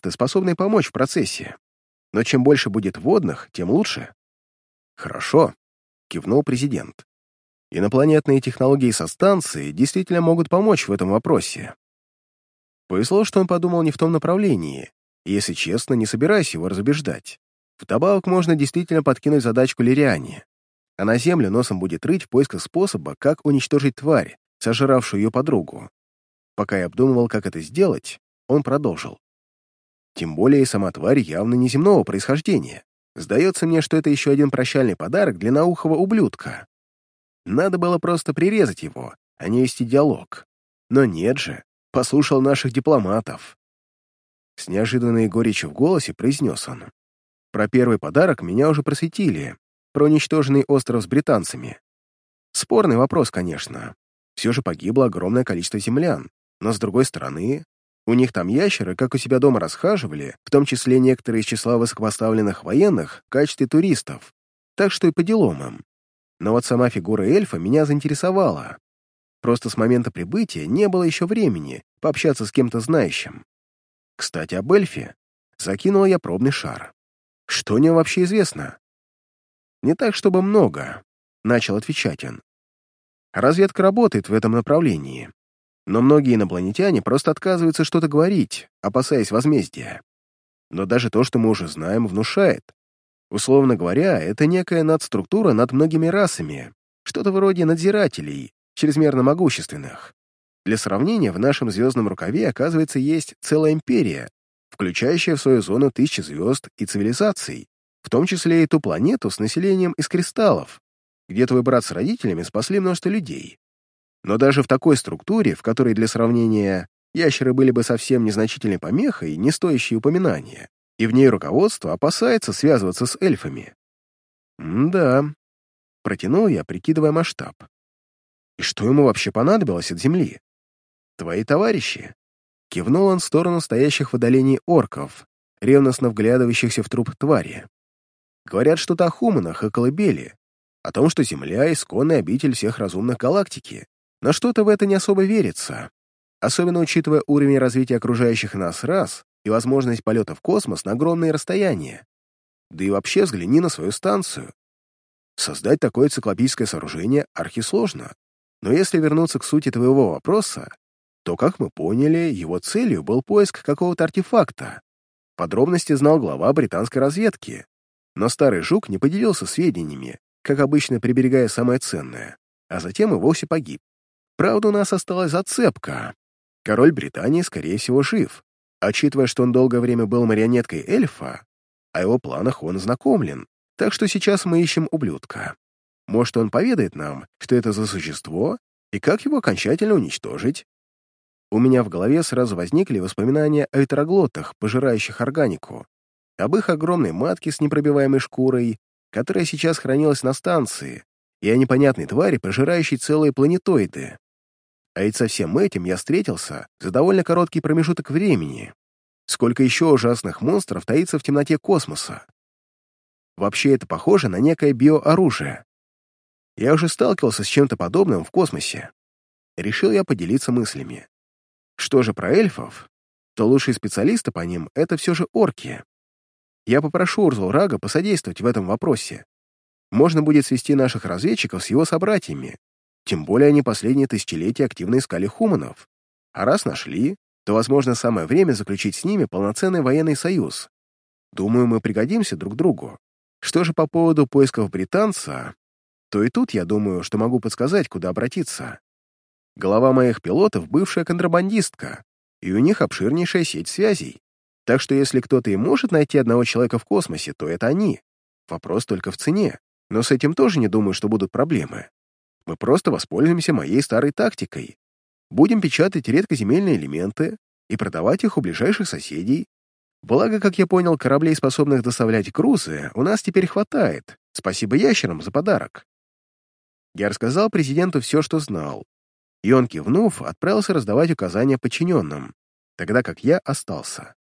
специалисты, способные помочь в процессе. Но чем больше будет водных, тем лучше. Хорошо, кивнул президент. Инопланетные технологии со станции действительно могут помочь в этом вопросе. Повезло, что он подумал не в том направлении, и, если честно, не собираюсь его разубеждать. Вдобавок можно действительно подкинуть задачку Лириане, а на Землю носом будет рыть в поисках способа, как уничтожить тварь, сожравшую ее подругу. Пока я обдумывал, как это сделать, он продолжил. Тем более сама тварь явно неземного происхождения. Сдается мне, что это еще один прощальный подарок для наухого ублюдка. Надо было просто прирезать его, а не вести диалог. Но нет же, послушал наших дипломатов. С неожиданной горечью в голосе произнес он. Про первый подарок меня уже просветили, про уничтоженный остров с британцами. Спорный вопрос, конечно. Все же погибло огромное количество землян, но, с другой стороны, у них там ящеры, как у себя дома расхаживали, в том числе некоторые из числа высокопоставленных военных в качестве туристов. Так что и по делам им. Но вот сама фигура эльфа меня заинтересовала. Просто с момента прибытия не было еще времени пообщаться с кем-то знающим. Кстати, об эльфе закинул я пробный шар. Что о вообще известно? Не так, чтобы много, начал отвечать он. Разведка работает в этом направлении, но многие инопланетяне просто отказываются что-то говорить, опасаясь возмездия. Но даже то, что мы уже знаем, внушает. Условно говоря, это некая надструктура над многими расами, что-то вроде надзирателей, чрезмерно могущественных. Для сравнения, в нашем звездном рукаве, оказывается, есть целая империя, включающая в свою зону тысячи звезд и цивилизаций, в том числе и ту планету с населением из кристаллов, где твой брат с родителями спасли множество людей. Но даже в такой структуре, в которой для сравнения ящеры были бы совсем незначительной помехой, не стоящей упоминания, и в ней руководство опасается связываться с эльфами. «Да», — протянул я, прикидывая масштаб. «И что ему вообще понадобилось от Земли?» «Твои товарищи?» Кивнул он в сторону стоящих в отдалении орков, ревностно вглядывающихся в труп твари. Говорят что-то о хуманах и колыбели, о том, что Земля — исконный обитель всех разумных галактики, но что-то в это не особо верится, особенно учитывая уровень развития окружающих нас рас и возможность полета в космос на огромные расстояния. Да и вообще взгляни на свою станцию. Создать такое циклопическое сооружение архисложно. Но если вернуться к сути твоего вопроса, то, как мы поняли, его целью был поиск какого-то артефакта. Подробности знал глава британской разведки, но старый жук не поделился сведениями, как обычно приберегая самое ценное, а затем и вовсе погиб. Правда, у нас осталась зацепка. Король Британии, скорее всего, жив. Учитывая, что он долгое время был марионеткой эльфа, о его планах он знакомлен, так что сейчас мы ищем ублюдка. Может, он поведает нам, что это за существо и как его окончательно уничтожить? У меня в голове сразу возникли воспоминания о ветроглотах, пожирающих органику, об их огромной матке с непробиваемой шкурой, которая сейчас хранилась на станции, и о непонятной твари, пожирающей целые планетоиды. А ведь со всем этим я встретился за довольно короткий промежуток времени. Сколько еще ужасных монстров таится в темноте космоса. Вообще это похоже на некое биооружие. Я уже сталкивался с чем-то подобным в космосе. Решил я поделиться мыслями. Что же про эльфов? То лучшие специалисты по ним — это все же орки. Я попрошу Урзулрага посодействовать в этом вопросе. Можно будет свести наших разведчиков с его собратьями, тем более они последние тысячелетия активно искали хуманов. А раз нашли, то, возможно, самое время заключить с ними полноценный военный союз. Думаю, мы пригодимся друг другу. Что же по поводу поисков британца, то и тут я думаю, что могу подсказать, куда обратиться. Голова моих пилотов — бывшая контрабандистка, и у них обширнейшая сеть связей. Так что если кто-то и может найти одного человека в космосе, то это они. Вопрос только в цене. Но с этим тоже не думаю, что будут проблемы. Мы просто воспользуемся моей старой тактикой. Будем печатать редкоземельные элементы и продавать их у ближайших соседей. Благо, как я понял, кораблей, способных доставлять грузы, у нас теперь хватает. Спасибо ящерам за подарок. Я рассказал президенту все, что знал. И он, кивнув, отправился раздавать указания подчиненным, тогда как я остался.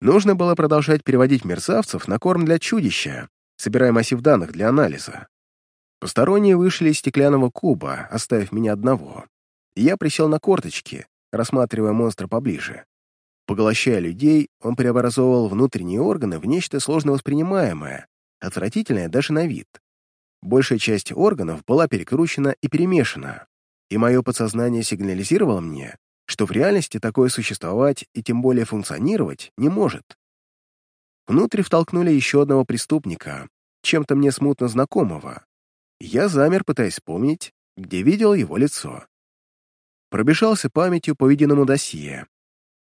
Нужно было продолжать переводить мерзавцев на корм для чудища, собирая массив данных для анализа. Посторонние вышли из стеклянного куба, оставив меня одного. я присел на корточки, рассматривая монстра поближе. Поглощая людей, он преобразовывал внутренние органы в нечто сложно воспринимаемое, отвратительное даже на вид. Большая часть органов была перекручена и перемешана, и мое подсознание сигнализировало мне, что в реальности такое существовать и тем более функционировать не может. Внутрь втолкнули еще одного преступника, чем-то мне смутно знакомого. Я замер, пытаясь вспомнить, где видел его лицо. Пробежался памятью по виденному досье.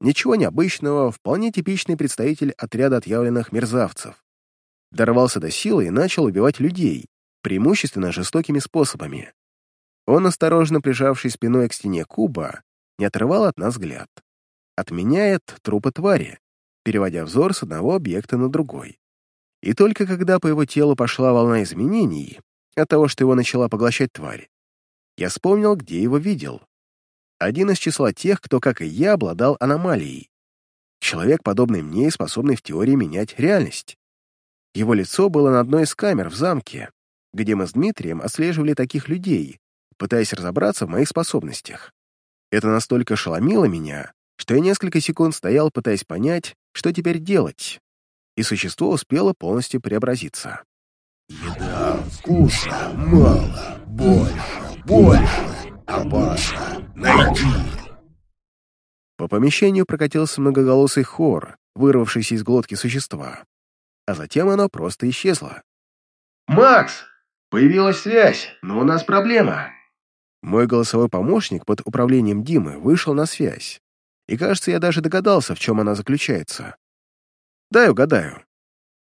Ничего необычного, вполне типичный представитель отряда отъявленных мерзавцев. Дорвался до силы и начал убивать людей, преимущественно жестокими способами. Он, осторожно прижавшись спиной к стене куба, не отрывал от нас взгляд. Отменяет трупы твари, переводя взор с одного объекта на другой. И только когда по его телу пошла волна изменений, от того, что его начала поглощать тварь, я вспомнил, где его видел. Один из числа тех, кто, как и я, обладал аномалией. Человек, подобный мне и способный в теории менять реальность. Его лицо было на одной из камер в замке, где мы с Дмитрием отслеживали таких людей, пытаясь разобраться в моих способностях. Это настолько ошеломило меня, что я несколько секунд стоял, пытаясь понять, что теперь делать, и существо успело полностью преобразиться. «Еда вкусно, мало, больше, больше, опасно, найди!» По помещению прокатился многоголосый хор, вырвавшийся из глотки существа, а затем оно просто исчезло. «Макс! Появилась связь, но у нас проблема!» Мой голосовой помощник под управлением Димы вышел на связь, и, кажется, я даже догадался, в чем она заключается. Дай угадаю.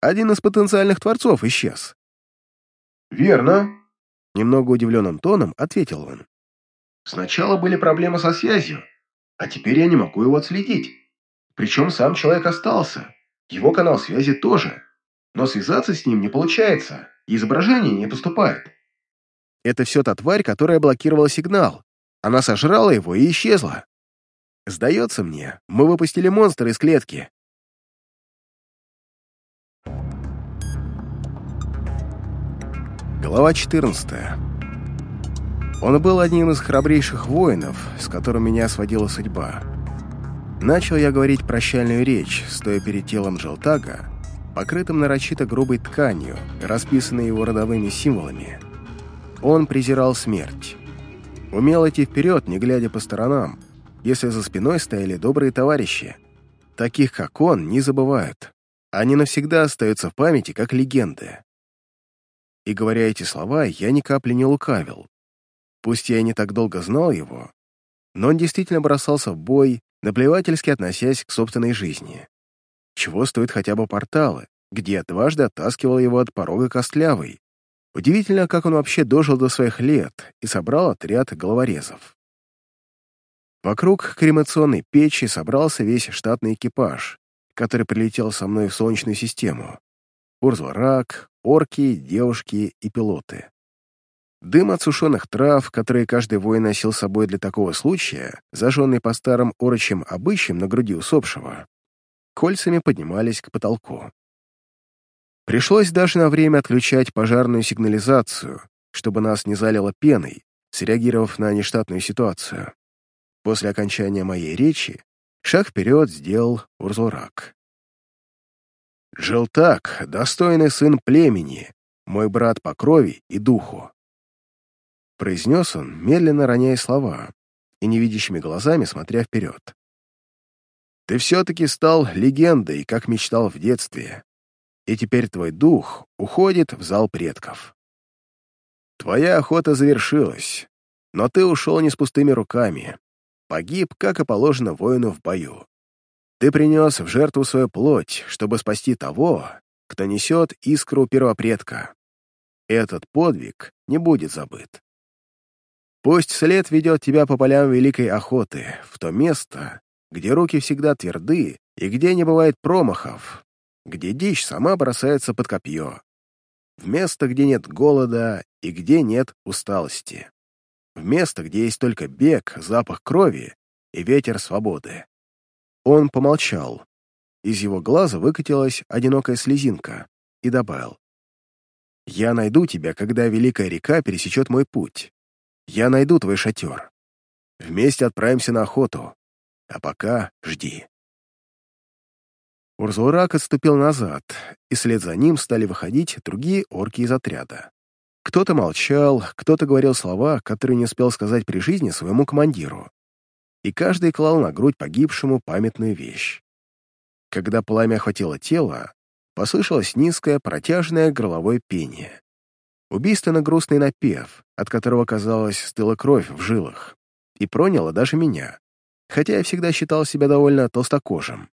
Один из потенциальных творцов исчез. «Верно», — немного удивленным тоном ответил он. «Сначала были проблемы со связью, а теперь я не могу его отследить. Причем сам человек остался, его канал связи тоже, но связаться с ним не получается, и изображение не поступает». Это все та тварь, которая блокировала сигнал. Она сожрала его и исчезла. Сдается мне, мы выпустили монстра из клетки. Глава 14. Он был одним из храбрейших воинов, с которым меня сводила судьба. Начал я говорить прощальную речь, стоя перед телом Желтага, покрытым нарочито грубой тканью, расписанной его родовыми символами. Он презирал смерть. Умел идти вперед, не глядя по сторонам, если за спиной стояли добрые товарищи. Таких, как он, не забывают. Они навсегда остаются в памяти, как легенды. И говоря эти слова, я ни капли не лукавил. Пусть я и не так долго знал его, но он действительно бросался в бой, наплевательски относясь к собственной жизни. Чего стоит хотя бы порталы, где я дважды оттаскивал его от порога костлявой. Удивительно, как он вообще дожил до своих лет и собрал отряд головорезов. Вокруг кремационной печи собрался весь штатный экипаж, который прилетел со мной в Солнечную систему. Урзларак, орки, девушки и пилоты. Дым от сушеных трав, которые каждый воин носил с собой для такого случая, зажженный по старым орочим обычаям на груди усопшего, кольцами поднимались к потолку. Пришлось даже на время отключать пожарную сигнализацию, чтобы нас не залило пеной, среагировав на нештатную ситуацию. После окончания моей речи шаг вперед сделал Урзурак. «Желтак, достойный сын племени, мой брат по крови и духу», произнес он, медленно роняя слова и невидящими глазами смотря вперед. «Ты все-таки стал легендой, как мечтал в детстве, и теперь твой дух уходит в зал предков. Твоя охота завершилась, но ты ушел не с пустыми руками погиб, как и положено воину в бою. Ты принес в жертву свою плоть, чтобы спасти того, кто несет искру первопредка. Этот подвиг не будет забыт. Пусть след ведет тебя по полям великой охоты, в то место, где руки всегда тверды и где не бывает промахов, где дичь сама бросается под копье, в место, где нет голода и где нет усталости в место, где есть только бег, запах крови и ветер свободы. Он помолчал. Из его глаза выкатилась одинокая слезинка и добавил. «Я найду тебя, когда Великая река пересечет мой путь. Я найду твой шатер. Вместе отправимся на охоту. А пока жди». Урзурак отступил назад, и вслед за ним стали выходить другие орки из отряда. Кто-то молчал, кто-то говорил слова, которые не успел сказать при жизни своему командиру. И каждый клал на грудь погибшему памятную вещь. Когда пламя охватило тело, послышалось низкое протяжное горловое пение. Убийственно грустный напев, от которого, казалось, стыла кровь в жилах, и проняло даже меня, хотя я всегда считал себя довольно толстокожим.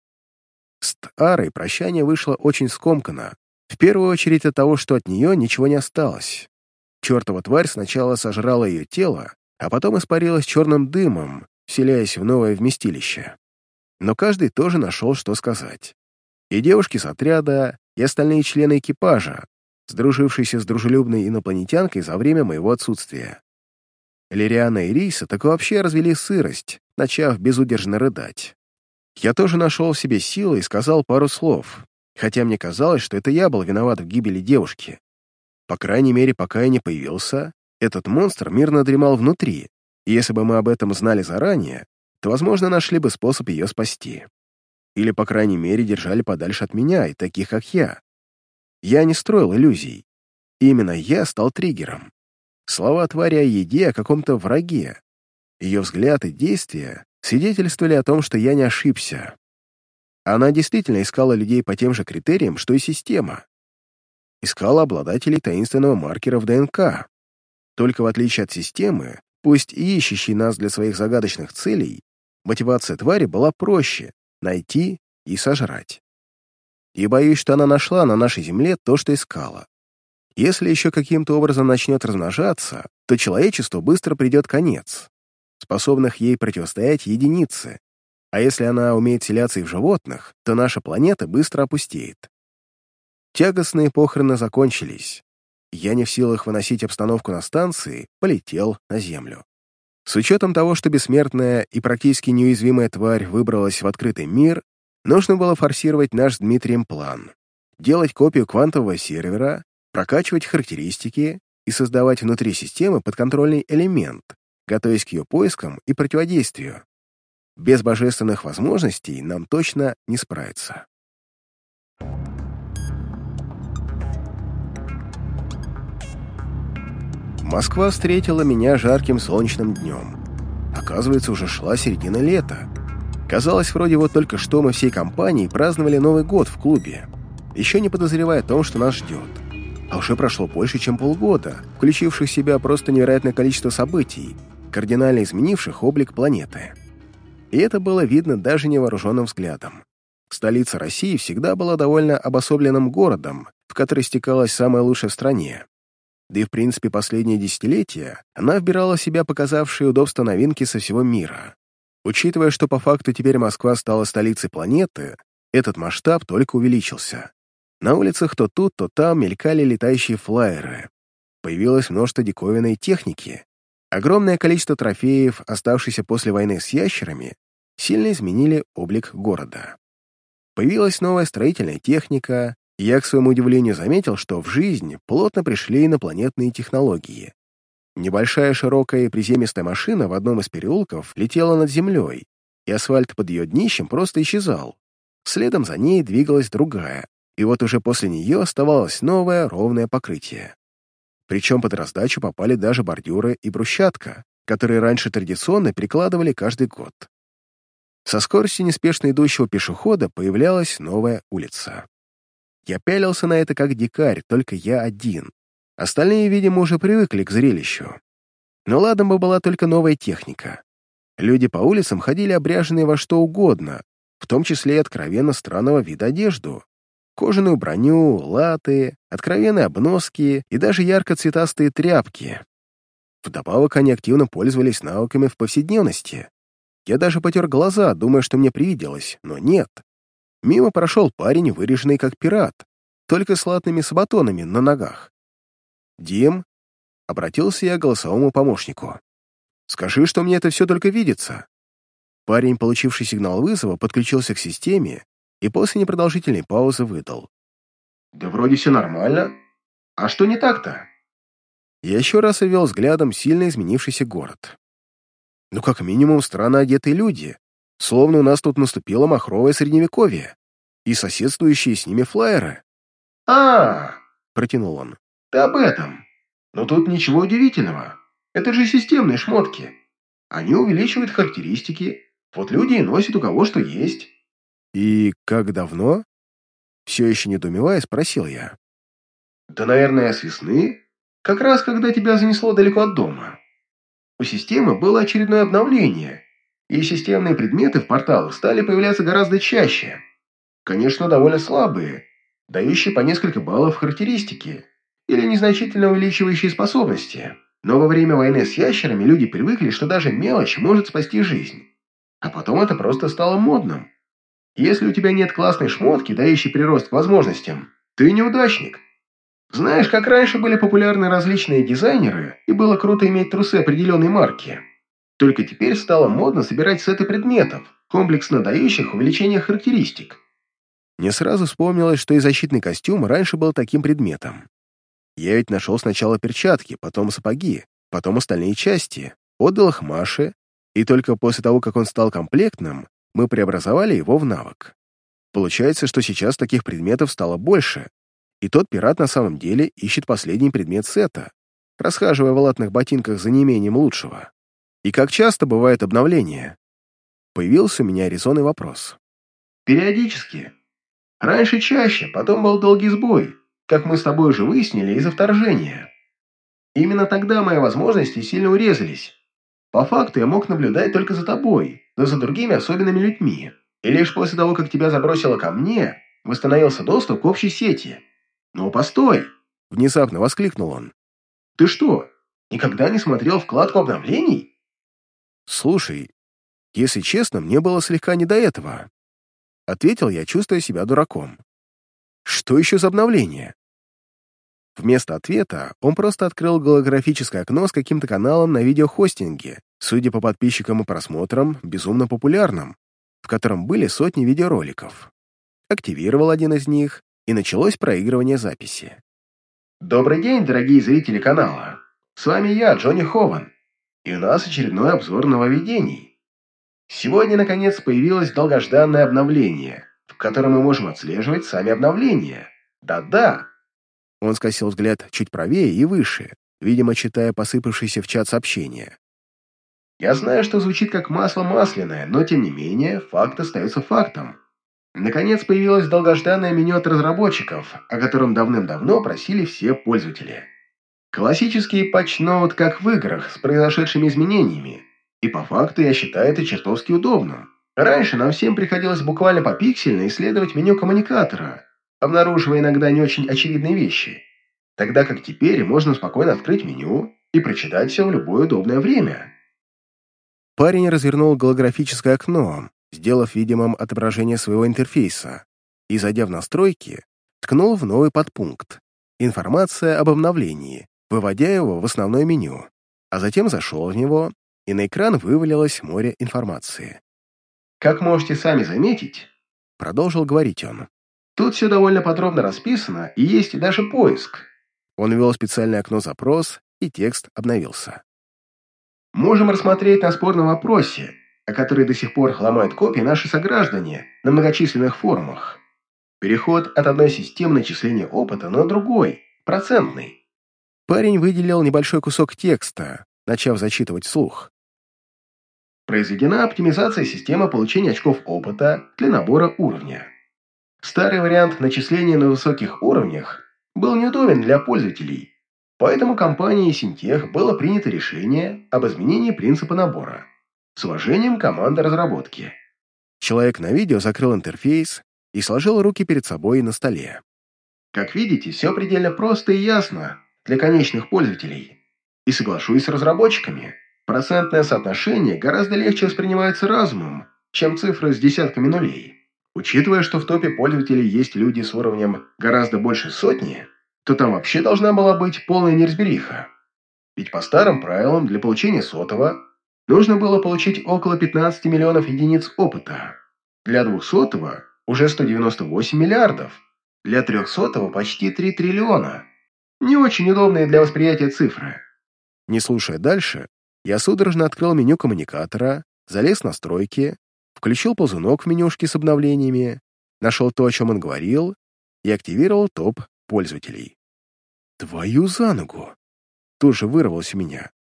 С Тарой прощание вышло очень скомканно, в первую очередь от того, что от нее ничего не осталось. Чертова тварь сначала сожрала ее тело, а потом испарилась черным дымом, вселяясь в новое вместилище. Но каждый тоже нашел, что сказать. И девушки с отряда, и остальные члены экипажа, сдружившиеся с дружелюбной инопланетянкой за время моего отсутствия. Лириана и Риса так вообще развели сырость, начав безудержно рыдать. Я тоже нашел в себе силы и сказал пару слов, хотя мне казалось, что это я был виноват в гибели девушки. По крайней мере, пока я не появился, этот монстр мирно дремал внутри, если бы мы об этом знали заранее, то, возможно, нашли бы способ ее спасти. Или, по крайней мере, держали подальше от меня и таких, как я. Я не строил иллюзий. Именно я стал триггером. Слова твари о еде, о каком-то враге. Ее взгляд и действия свидетельствовали о том, что я не ошибся. Она действительно искала людей по тем же критериям, что и система. Искала обладателей таинственного маркера в ДНК. Только в отличие от системы, пусть и ищущей нас для своих загадочных целей, мотивация твари была проще — найти и сожрать. И боюсь, что она нашла на нашей Земле то, что искала. Если еще каким-то образом начнет размножаться, то человечеству быстро придет конец. Способных ей противостоять единицы. А если она умеет селяться и в животных, то наша планета быстро опустеет. Тягостные похороны закончились. Я не в силах выносить обстановку на станции, полетел на Землю. С учетом того, что бессмертная и практически неуязвимая тварь выбралась в открытый мир, нужно было форсировать наш с Дмитрием план. Делать копию квантового сервера, прокачивать характеристики и создавать внутри системы подконтрольный элемент, готовясь к ее поискам и противодействию. Без божественных возможностей нам точно не справиться. Москва встретила меня жарким солнечным днем. Оказывается, уже шла середина лета. Казалось, вроде вот только что мы всей компанией праздновали Новый год в клубе, еще не подозревая о том, что нас ждет. А уже прошло больше, чем полгода, включивших в себя просто невероятное количество событий, кардинально изменивших облик планеты. И это было видно даже невооруженным взглядом. Столица России всегда была довольно обособленным городом, в который стекалась самая лучшая в стране. Да и в принципе последние десятилетия она вбирала в себя показавшие удобства новинки со всего мира. Учитывая, что по факту теперь Москва стала столицей планеты, этот масштаб только увеличился. На улицах то тут, то там мелькали летающие флайеры. Появилось множество диковинной техники. Огромное количество трофеев, оставшихся после войны с ящерами, сильно изменили облик города. Появилась новая строительная техника, я, к своему удивлению, заметил, что в жизнь плотно пришли инопланетные технологии. Небольшая широкая и приземистая машина в одном из переулков летела над землей, и асфальт под ее днищем просто исчезал. Следом за ней двигалась другая, и вот уже после нее оставалось новое ровное покрытие. Причем под раздачу попали даже бордюры и брусчатка, которые раньше традиционно перекладывали каждый год. Со скоростью неспешно идущего пешехода появлялась новая улица. Я пялился на это как дикарь, только я один. Остальные, видимо, уже привыкли к зрелищу. Но ладом бы была только новая техника. Люди по улицам ходили обряженные во что угодно, в том числе и откровенно странного вида одежду кожаную броню, латы, откровенные обноски и даже ярко-цветастые тряпки. Вдобавок они активно пользовались навыками в повседневности. Я даже потер глаза, думая, что мне привиделось, но нет. Мимо прошел парень, выреженный как пират, только с латными сабатонами на ногах. «Дим», — обратился я к голосовому помощнику, — «скажи, что мне это все только видится». Парень, получивший сигнал вызова, подключился к системе и после непродолжительной паузы выдал. «Да вроде все нормально. А что не так-то?» Я еще раз овел взглядом сильно изменившийся город. Ну, как минимум, странно одетые люди, словно у нас тут наступило махровое средневековье. и соседствующие с ними флайеры. а, Протянул он. ты об этом. Но тут ничего удивительного. Это же системные шмотки. Они увеличивают характеристики. Вот люди и носят у кого что есть. И как давно? Все еще недоумевая, спросил я. Да, наверное, с весны. Как раз, когда тебя занесло далеко от дома. У системы было очередное обновление, и системные предметы в порталах стали появляться гораздо чаще. Конечно, довольно слабые, дающие по несколько баллов характеристики или незначительно увеличивающие способности. Но во время войны с ящерами люди привыкли, что даже мелочь может спасти жизнь. А потом это просто стало модным. Если у тебя нет классной шмотки, дающей прирост к возможностям, ты неудачник. Знаешь, как раньше были популярны различные дизайнеры, и было круто иметь трусы определенной марки. Только теперь стало модно собирать сеты предметов, комплексно дающих увеличение характеристик. Мне сразу вспомнилось, что и защитный костюм раньше был таким предметом. Я ведь нашел сначала перчатки, потом сапоги, потом остальные части, отдал их Маше, и только после того, как он стал комплектным, мы преобразовали его в навык. Получается, что сейчас таких предметов стало больше, и тот пират на самом деле ищет последний предмет сета, расхаживая в латных ботинках за неимением лучшего. И как часто бывает обновление? Появился у меня резонный вопрос. Периодически. Раньше чаще, потом был долгий сбой, как мы с тобой уже выяснили, из-за вторжения. Именно тогда мои возможности сильно урезались. По факту я мог наблюдать только за тобой, да за другими особенными людьми. И лишь после того, как тебя забросило ко мне, восстановился доступ к общей сети. «Ну, постой!» – внезапно воскликнул он. «Ты что, никогда не смотрел вкладку обновлений?» «Слушай, если честно, мне было слегка не до этого». Ответил я, чувствуя себя дураком. «Что еще за обновление?» Вместо ответа он просто открыл голографическое окно с каким-то каналом на видеохостинге, судя по подписчикам и просмотрам, безумно популярным, в котором были сотни видеороликов. Активировал один из них, и началось проигрывание записи. Добрый день, дорогие зрители канала. С вами я, Джонни Хован, и у нас очередной обзор нововведений. Сегодня, наконец, появилось долгожданное обновление, в котором мы можем отслеживать сами обновления. Да-да. Он скосил взгляд чуть правее и выше, видимо, читая посыпавшиеся в чат сообщения. Я знаю, что звучит как масло масляное, но тем не менее, факт остается фактом. Наконец появилось долгожданное меню от разработчиков, о котором давным-давно просили все пользователи. Классический патч-ноут, как в играх, с произошедшими изменениями. И по факту я считаю это чертовски удобным. Раньше нам всем приходилось буквально попиксельно исследовать меню коммуникатора, обнаруживая иногда не очень очевидные вещи. Тогда как теперь можно спокойно открыть меню и прочитать все в любое удобное время. Парень развернул голографическое окно, сделав видимым отображение своего интерфейса, и, зайдя в настройки, ткнул в новый подпункт «Информация об обновлении», выводя его в основное меню, а затем зашел в него, и на экран вывалилось море информации. «Как можете сами заметить», — продолжил говорить он, «тут все довольно подробно расписано, и есть даже поиск». Он ввел специальное окно «Запрос», и текст обновился. «Можем рассмотреть на спорном вопросе, о которой до сих пор ломают копии наши сограждане на многочисленных форумах. Переход от одной системы начисления опыта на другой, процентный. Парень выделил небольшой кусок текста, начав зачитывать вслух. Произведена оптимизация системы получения очков опыта для набора уровня. Старый вариант начисления на высоких уровнях был неудобен для пользователей, поэтому компанией Синтех было принято решение об изменении принципа набора. С уважением, команда разработки. Человек на видео закрыл интерфейс и сложил руки перед собой на столе. Как видите, все предельно просто и ясно для конечных пользователей. И соглашусь с разработчиками, процентное соотношение гораздо легче воспринимается разумом, чем цифры с десятками нулей. Учитывая, что в топе пользователей есть люди с уровнем гораздо больше сотни, то там вообще должна была быть полная неразбериха. Ведь по старым правилам для получения сотого нужно было получить около 15 миллионов единиц опыта. Для 200-го уже 198 миллиардов. Для 300-го почти 3 триллиона. Не очень удобные для восприятия цифры. Не слушая дальше, я судорожно открыл меню коммуникатора, залез в настройки, включил ползунок в менюшке с обновлениями нашел то, о чем он говорил, и активировал топ пользователей. «Твою за ногу!» Тут же вырвалось у меня.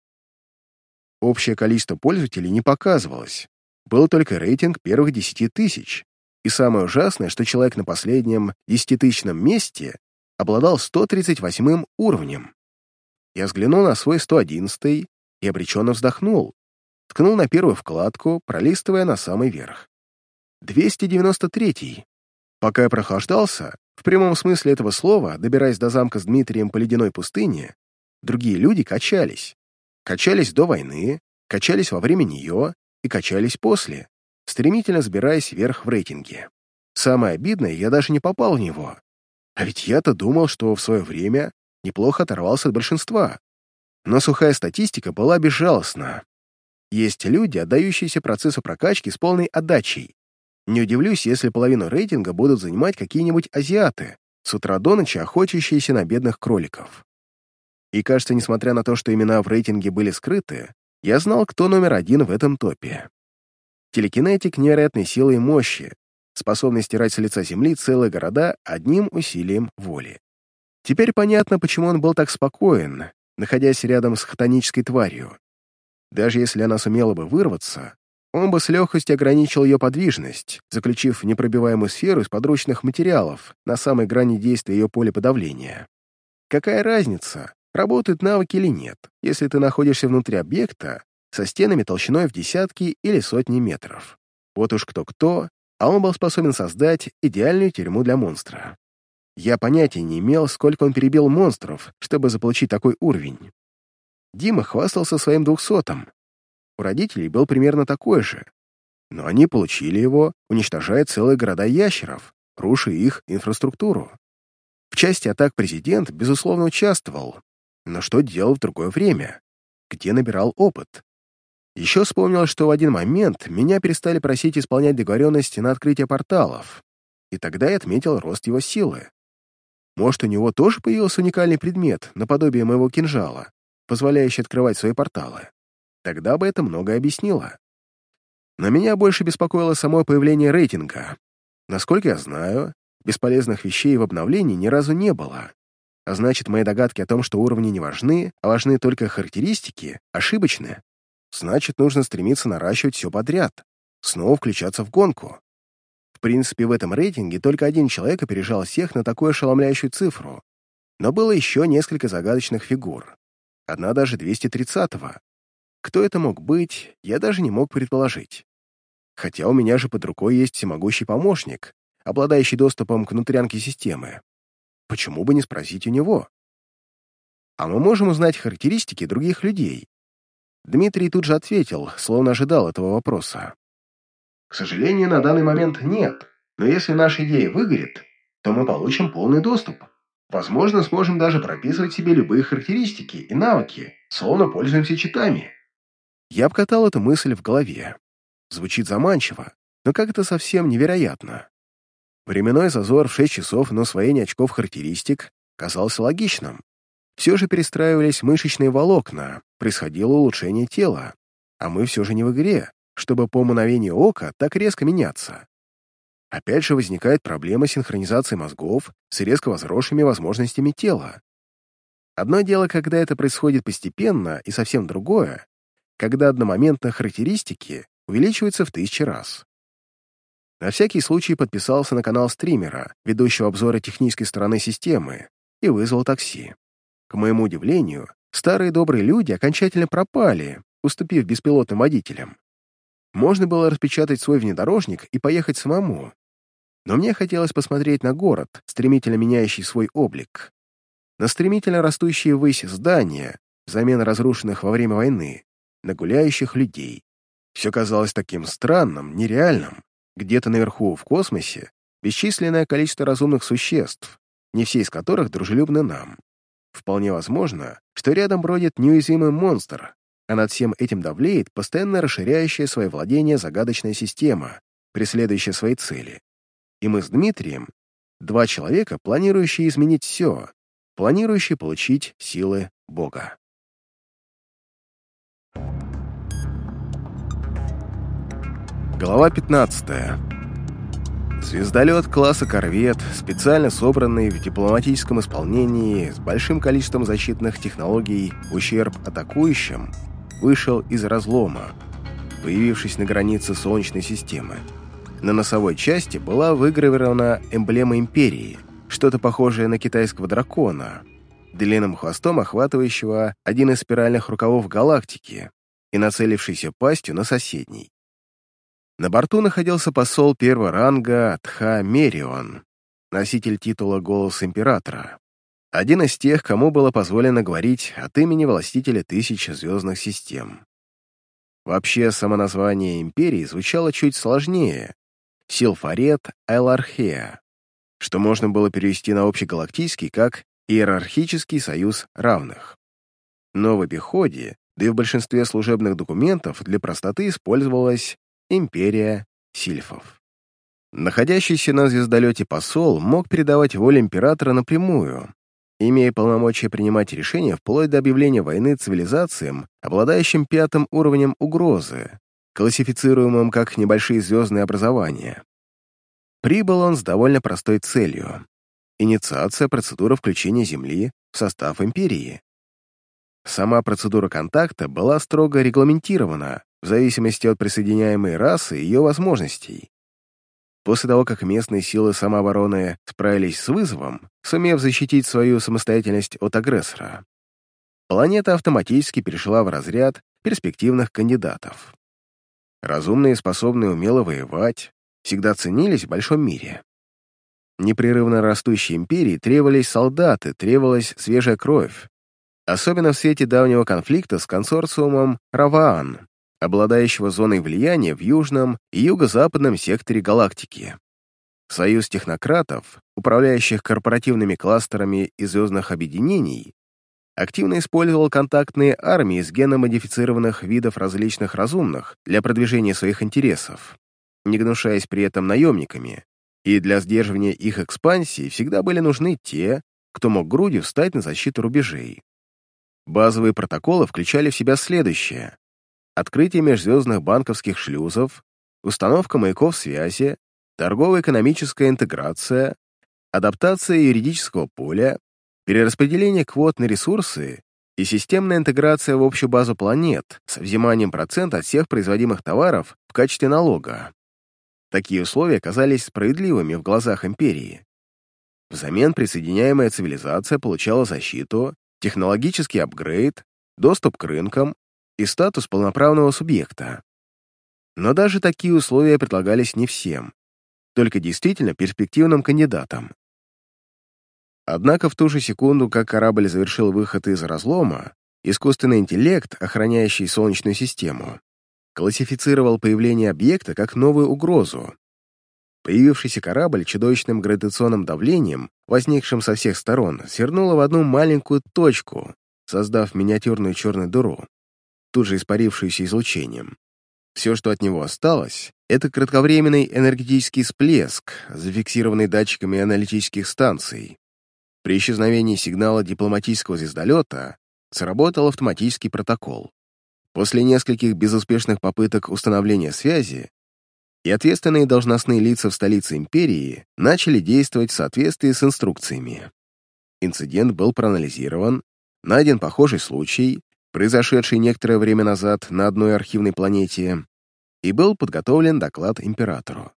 Общее количество пользователей не показывалось. Был только рейтинг первых десяти тысяч. И самое ужасное, что человек на последнем десятитысячном месте обладал 138 уровнем. Я взглянул на свой 111 и обреченно вздохнул. Ткнул на первую вкладку, пролистывая на самый верх. 293. Пока я прохлаждался, в прямом смысле этого слова, добираясь до замка с Дмитрием по ледяной пустыне, другие люди качались. Качались до войны, качались во время нее и качались после, стремительно сбираясь вверх в рейтинге. Самое обидное, я даже не попал в него. А ведь я-то думал, что в свое время неплохо оторвался от большинства. Но сухая статистика была безжалостна. Есть люди, отдающиеся процессу прокачки с полной отдачей. Не удивлюсь, если половину рейтинга будут занимать какие-нибудь азиаты, с утра до ночи охотящиеся на бедных кроликов. И кажется, несмотря на то, что имена в рейтинге были скрыты, я знал, кто номер один в этом топе. Телекинетик невероятной силы и мощи, способный стирать с лица Земли целые города одним усилием воли. Теперь понятно, почему он был так спокоен, находясь рядом с хтонической тварью. Даже если она сумела бы вырваться, он бы с легкостью ограничил ее подвижность, заключив непробиваемую сферу из подручных материалов на самой грани действия ее поля подавления. Какая разница, работают навыки или нет, если ты находишься внутри объекта со стенами толщиной в десятки или сотни метров. Вот уж кто-кто, а он был способен создать идеальную тюрьму для монстра. Я понятия не имел, сколько он перебил монстров, чтобы заполучить такой уровень. Дима хвастался своим двухсотым. У родителей был примерно такой же. Но они получили его, уничтожая целые города ящеров, руша их инфраструктуру. В части атак президент, безусловно, участвовал, но что делал в другое время? Где набирал опыт? Еще вспомнил, что в один момент меня перестали просить исполнять договоренности на открытие порталов, и тогда я отметил рост его силы. Может, у него тоже появился уникальный предмет, наподобие моего кинжала, позволяющий открывать свои порталы. Тогда бы это многое объяснило. Но меня больше беспокоило само появление рейтинга. Насколько я знаю, бесполезных вещей в обновлении ни разу не было. А значит, мои догадки о том, что уровни не важны, а важны только характеристики, ошибочны. Значит, нужно стремиться наращивать все подряд, снова включаться в гонку. В принципе, в этом рейтинге только один человек опережал всех на такую ошеломляющую цифру. Но было еще несколько загадочных фигур. Одна даже 230-го. Кто это мог быть, я даже не мог предположить. Хотя у меня же под рукой есть всемогущий помощник, обладающий доступом к внутрянке системы. Почему бы не спросить у него? А мы можем узнать характеристики других людей. Дмитрий тут же ответил, словно ожидал этого вопроса. К сожалению, на данный момент нет, но если наша идея выгорит, то мы получим полный доступ. Возможно, сможем даже прописывать себе любые характеристики и навыки, словно пользуемся читами. Я обкатал эту мысль в голове. Звучит заманчиво, но как-то совсем невероятно. Временной зазор в 6 часов на усвоение очков характеристик казался логичным. Все же перестраивались мышечные волокна, происходило улучшение тела, а мы все же не в игре, чтобы по мгновению ока так резко меняться. Опять же возникает проблема синхронизации мозгов с резко возросшими возможностями тела. Одно дело, когда это происходит постепенно, и совсем другое, когда одномоментно характеристики увеличиваются в тысячи раз. На всякий случай подписался на канал стримера, ведущего обзоры технической стороны системы, и вызвал такси. К моему удивлению, старые добрые люди окончательно пропали, уступив беспилотным водителям. Можно было распечатать свой внедорожник и поехать самому. Но мне хотелось посмотреть на город, стремительно меняющий свой облик. На стремительно растущие ввысь здания, взамен разрушенных во время войны, на гуляющих людей. Все казалось таким странным, нереальным. Где-то наверху, в космосе, бесчисленное количество разумных существ, не все из которых дружелюбны нам. Вполне возможно, что рядом бродит неуязвимый монстр, а над всем этим давлеет постоянно расширяющая свои владения загадочная система, преследующая свои цели. И мы с Дмитрием — два человека, планирующие изменить все, планирующие получить силы Бога. Глава 15. Звездолет класса «Корвет», специально собранный в дипломатическом исполнении с большим количеством защитных технологий ущерб атакующим, вышел из разлома, появившись на границе Солнечной системы. На носовой части была выгравирована эмблема Империи, что-то похожее на китайского дракона, длинным хвостом охватывающего один из спиральных рукавов галактики и нацелившийся пастью на соседний. На борту находился посол первого ранга Тха Мерион, носитель титула «Голос Императора», один из тех, кому было позволено говорить от имени властителя тысяч звездных систем. Вообще, само название империи звучало чуть сложнее — Силфарет Айлархеа, что можно было перевести на общегалактический как «Иерархический союз равных». Но в обиходе, да и в большинстве служебных документов для простоты использовалось Империя Сильфов. Находящийся на звездолете посол мог передавать волю императора напрямую, имея полномочия принимать решения вплоть до объявления войны цивилизациям, обладающим пятым уровнем угрозы, классифицируемым как небольшие звездные образования. Прибыл он с довольно простой целью — инициация процедуры включения Земли в состав империи. Сама процедура контакта была строго регламентирована, в зависимости от присоединяемой расы и ее возможностей. После того, как местные силы самообороны справились с вызовом, сумев защитить свою самостоятельность от агрессора, планета автоматически перешла в разряд перспективных кандидатов. Разумные, способные умело воевать, всегда ценились в большом мире. Непрерывно растущей империи требовались солдаты, требовалась свежая кровь, особенно в свете давнего конфликта с консорциумом Раваан, обладающего зоной влияния в южном и юго-западном секторе галактики. Союз технократов, управляющих корпоративными кластерами и звездных объединений, активно использовал контактные армии из геномодифицированных видов различных разумных для продвижения своих интересов, не гнушаясь при этом наемниками, и для сдерживания их экспансии всегда были нужны те, кто мог грудью встать на защиту рубежей. Базовые протоколы включали в себя следующее открытие межзвездных банковских шлюзов, установка маяков связи, торгово-экономическая интеграция, адаптация юридического поля, перераспределение квот на ресурсы и системная интеграция в общую базу планет с взиманием процента от всех производимых товаров в качестве налога. Такие условия оказались справедливыми в глазах империи. Взамен присоединяемая цивилизация получала защиту, технологический апгрейд, доступ к рынкам, и статус полноправного субъекта. Но даже такие условия предлагались не всем, только действительно перспективным кандидатам. Однако в ту же секунду, как корабль завершил выход из разлома, искусственный интеллект, охраняющий Солнечную систему, классифицировал появление объекта как новую угрозу. Появившийся корабль чудовищным гравитационным давлением, возникшим со всех сторон, свернула в одну маленькую точку, создав миниатюрную черную дыру тут же испарившуюся излучением. Все, что от него осталось, это кратковременный энергетический всплеск, зафиксированный датчиками аналитических станций. При исчезновении сигнала дипломатического звездолета сработал автоматический протокол. После нескольких безуспешных попыток установления связи и ответственные должностные лица в столице империи начали действовать в соответствии с инструкциями. Инцидент был проанализирован, найден похожий случай произошедший некоторое время назад на одной архивной планете, и был подготовлен доклад императору.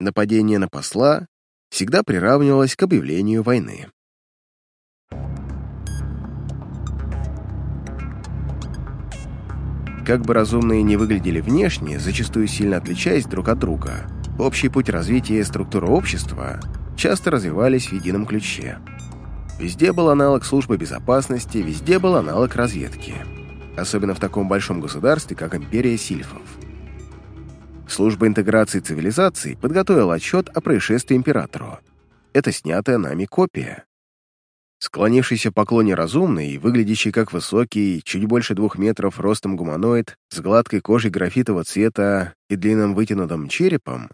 Нападение на посла всегда приравнивалось к объявлению войны. Как бы разумные не выглядели внешне, зачастую сильно отличаясь друг от друга, общий путь развития и структура общества часто развивались в едином ключе. Везде был аналог службы безопасности, везде был аналог разведки. Особенно в таком большом государстве, как Империя Сильфов. Служба интеграции цивилизаций подготовила отчет о происшествии императору. Это снятая нами копия. Склонившийся поклоне разумный, выглядящий как высокий, чуть больше двух метров ростом гуманоид, с гладкой кожей графитового цвета и длинным вытянутым черепом,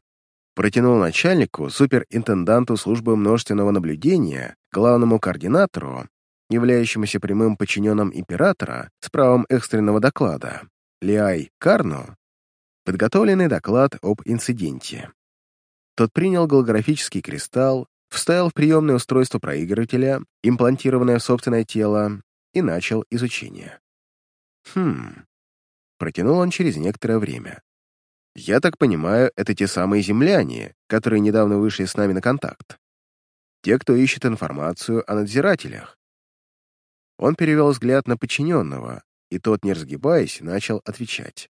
протянул начальнику, суперинтенданту службы множественного наблюдения, главному координатору, являющемуся прямым подчиненным императора с правом экстренного доклада, Лиай Карну, подготовленный доклад об инциденте. Тот принял голографический кристалл, вставил в приемное устройство проигрывателя, имплантированное в собственное тело, и начал изучение. Хм. Протянул он через некоторое время. Я так понимаю, это те самые земляне, которые недавно вышли с нами на контакт. Те, кто ищет информацию о надзирателях. Он перевел взгляд на подчиненного, и тот, не разгибаясь, начал отвечать.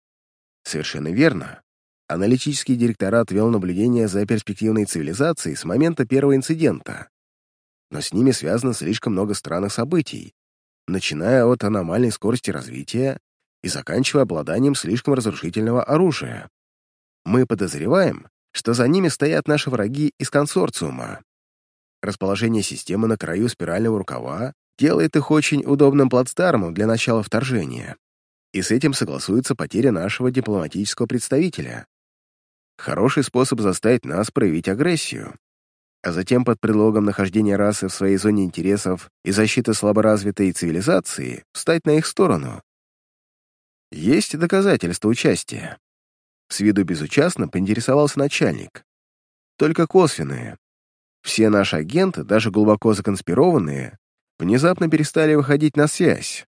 Совершенно верно. Аналитический директорат вел наблюдение за перспективной цивилизацией с момента первого инцидента. Но с ними связано слишком много странных событий, начиная от аномальной скорости развития и заканчивая обладанием слишком разрушительного оружия. Мы подозреваем, что за ними стоят наши враги из консорциума. Расположение системы на краю спирального рукава делает их очень удобным плацдармом для начала вторжения. И с этим согласуется потеря нашего дипломатического представителя. Хороший способ заставить нас проявить агрессию. А затем под предлогом нахождения расы в своей зоне интересов и защиты слаборазвитой цивилизации встать на их сторону. Есть доказательства участия. С виду безучастно поинтересовался начальник. Только косвенные. Все наши агенты, даже глубоко законспированные, внезапно перестали выходить на связь.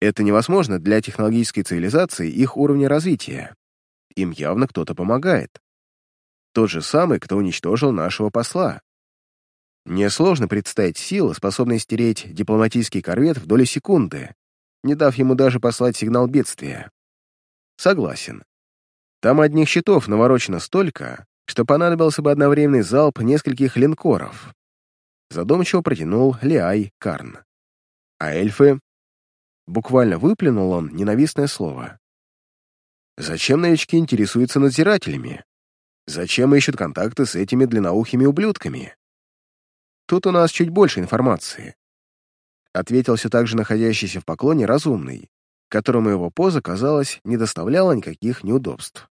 Это невозможно для технологической цивилизации их уровня развития. Им явно кто-то помогает. Тот же самый, кто уничтожил нашего посла. Мне сложно представить силы, способные стереть дипломатический корвет в доли секунды, не дав ему даже послать сигнал бедствия. Согласен. Там одних щитов наворочено столько, что понадобился бы одновременный залп нескольких линкоров. Задумчиво протянул Лиай Карн. А эльфы? Буквально выплюнул он ненавистное слово. Зачем новички интересуются надзирателями? Зачем ищут контакты с этими длинноухими ублюдками? Тут у нас чуть больше информации. Ответил все так находящийся в поклоне разумный, которому его поза, казалось, не доставляла никаких неудобств.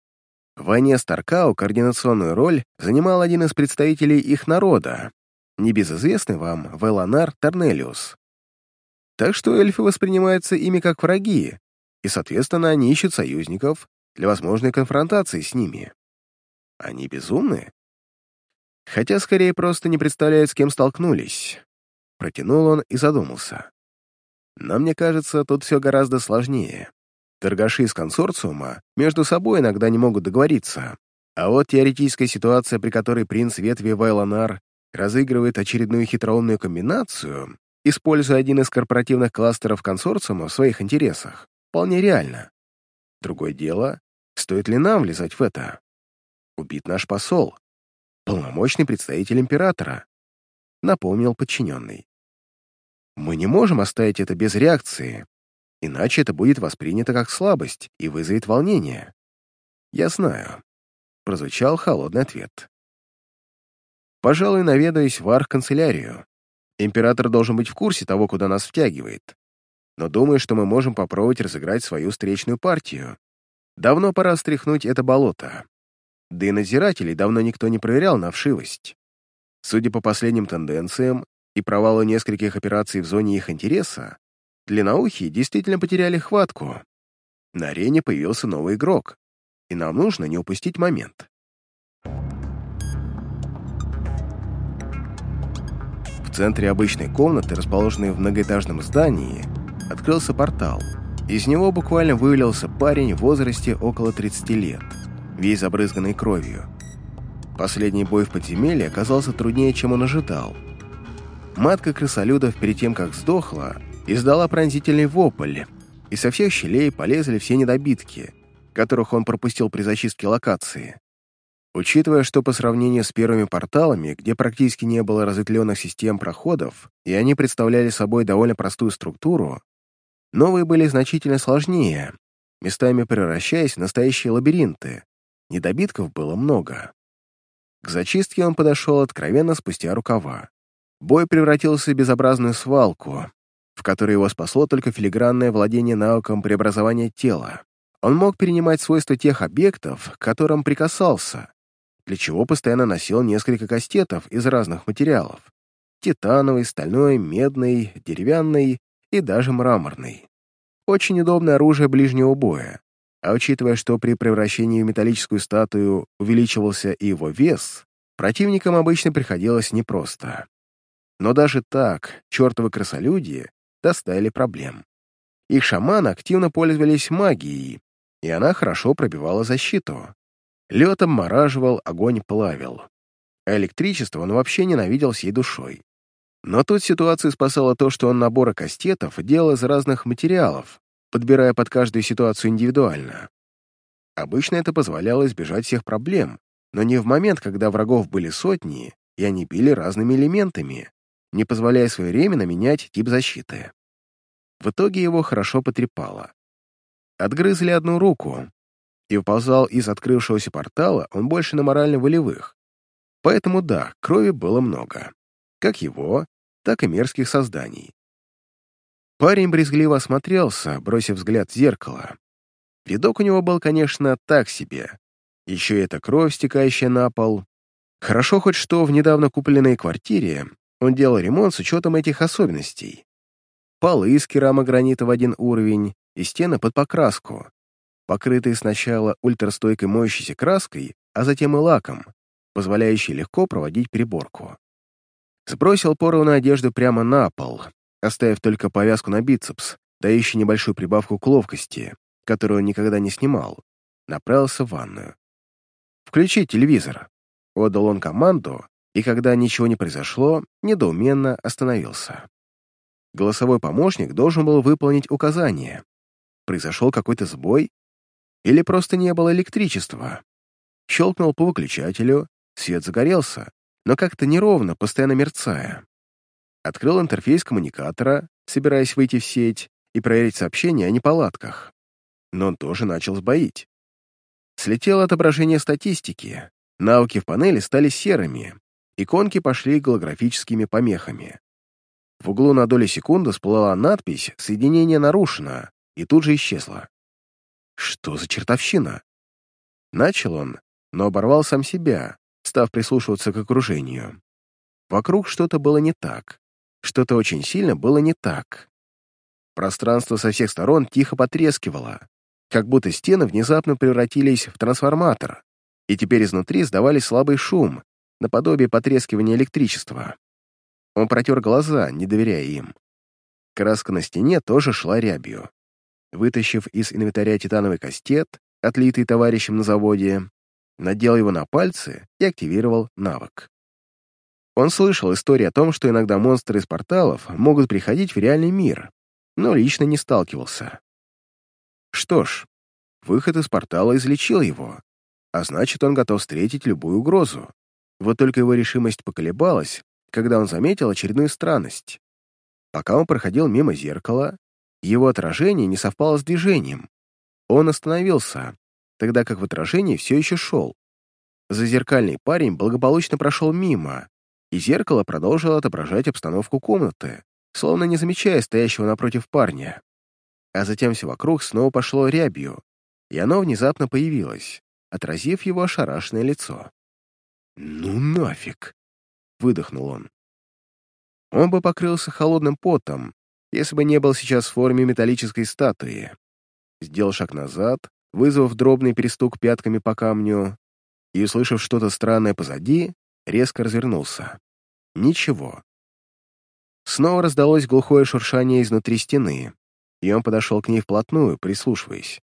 В войне с Таркау координационную роль занимал один из представителей их народа, небезызвестный вам Веланар Торнелиус. Так что эльфы воспринимаются ими как враги, и, соответственно, они ищут союзников для возможной конфронтации с ними. Они безумны? Хотя скорее просто не представляют, с кем столкнулись. Протянул он и задумался. Но мне кажется, тут все гораздо сложнее. Торгаши из консорциума между собой иногда не могут договориться. А вот теоретическая ситуация, при которой принц ветви Вайлонар разыгрывает очередную хитроумную комбинацию, используя один из корпоративных кластеров консорциума в своих интересах, вполне реально. Другое дело, стоит ли нам влезать в это? Убит наш посол, полномочный представитель императора, напомнил подчиненный. Мы не можем оставить это без реакции, иначе это будет воспринято как слабость и вызовет волнение. Я знаю. Прозвучал холодный ответ. Пожалуй, наведаюсь в арх-канцелярию. Император должен быть в курсе того, куда нас втягивает. Но думаю, что мы можем попробовать разыграть свою встречную партию. Давно пора стряхнуть это болото. Да и надзирателей давно никто не проверял на вшивость. Судя по последним тенденциям и провалу нескольких операций в зоне их интереса, длинноухие действительно потеряли хватку. На арене появился новый игрок, и нам нужно не упустить момент. В центре обычной комнаты, расположенной в многоэтажном здании, открылся портал. Из него буквально вывалился парень в возрасте около 30 лет, весь забрызганный кровью. Последний бой в подземелье оказался труднее, чем он ожидал. Матка крысолюдов перед тем, как сдохла, издала пронзительный вопль, и со всех щелей полезли все недобитки, которых он пропустил при зачистке локации. Учитывая, что по сравнению с первыми порталами, где практически не было разветвленных систем проходов, и они представляли собой довольно простую структуру, новые были значительно сложнее, местами превращаясь в настоящие лабиринты. Недобитков было много. К зачистке он подошел откровенно спустя рукава. Бой превратился в безобразную свалку, в которой его спасло только филигранное владение навыком преобразования тела. Он мог перенимать свойства тех объектов, к которым прикасался, для чего постоянно носил несколько кастетов из разных материалов — титановый, стальной, медный, деревянный и даже мраморный. Очень удобное оружие ближнего боя, а учитывая, что при превращении в металлическую статую увеличивался и его вес, Противникам обычно приходилось непросто. Но даже так чертовы красолюдии доставили проблем. Их шаманы активно пользовались магией, и она хорошо пробивала защиту. Лед обмораживал, огонь плавил. А электричество он вообще ненавидел всей душой. Но тут ситуацию спасало то, что он наборы кастетов делал из разных материалов, подбирая под каждую ситуацию индивидуально. Обычно это позволяло избежать всех проблем, но не в момент, когда врагов были сотни, и они били разными элементами, не позволяя своевременно менять тип защиты. В итоге его хорошо потрепало. Отгрызли одну руку, и уползал из открывшегося портала он больше на морально-волевых. Поэтому да, крови было много. Как его, так и мерзких созданий. Парень брезгливо осмотрелся, бросив взгляд в зеркало. Видок у него был, конечно, так себе. Еще и эта кровь, стекающая на пол. Хорошо хоть что в недавно купленной квартире он делал ремонт с учетом этих особенностей. Полы из керамогранита в один уровень и стены под покраску, покрытые сначала ультрастойкой моющейся краской, а затем и лаком, позволяющий легко проводить переборку. Сбросил порванную одежду прямо на пол, оставив только повязку на бицепс, дающий небольшую прибавку к ловкости, которую он никогда не снимал, направился в ванную. «Включи телевизор», — отдал он команду, и когда ничего не произошло, недоуменно остановился. Голосовой помощник должен был выполнить указание. Произошел какой-то сбой? Или просто не было электричества? Щелкнул по выключателю, свет загорелся, но как-то неровно, постоянно мерцая. Открыл интерфейс коммуникатора, собираясь выйти в сеть и проверить сообщения о неполадках. Но он тоже начал сбоить. Слетело отображение статистики, навыки в панели стали серыми, иконки пошли голографическими помехами. В углу на долю секунды всплыла надпись «Соединение нарушено» и тут же исчезла. Что за чертовщина? Начал он, но оборвал сам себя, став прислушиваться к окружению. Вокруг что-то было не так. Что-то очень сильно было не так. Пространство со всех сторон тихо потрескивало, как будто стены внезапно превратились в трансформатор, и теперь изнутри сдавали слабый шум, наподобие потрескивания электричества. Он протер глаза, не доверяя им. Краска на стене тоже шла рябью. Вытащив из инвентаря титановый кастет, отлитый товарищем на заводе, надел его на пальцы и активировал навык. Он слышал истории о том, что иногда монстры из порталов могут приходить в реальный мир, но лично не сталкивался. Что ж, выход из портала излечил его, а значит, он готов встретить любую угрозу. Вот только его решимость поколебалась, когда он заметил очередную странность. Пока он проходил мимо зеркала, его отражение не совпало с движением. Он остановился, тогда как в отражении все еще шел. Зазеркальный парень благополучно прошел мимо, и зеркало продолжило отображать обстановку комнаты, словно не замечая стоящего напротив парня. А затем все вокруг снова пошло рябью, и оно внезапно появилось, отразив его ошарашенное лицо. «Ну нафиг!» — выдохнул он. Он бы покрылся холодным потом, если бы не был сейчас в форме металлической статуи. Сделал шаг назад, вызвав дробный перестук пятками по камню, и, услышав что-то странное позади, резко развернулся. Ничего. Снова раздалось глухое шуршание изнутри стены, и он подошел к ней вплотную, прислушиваясь.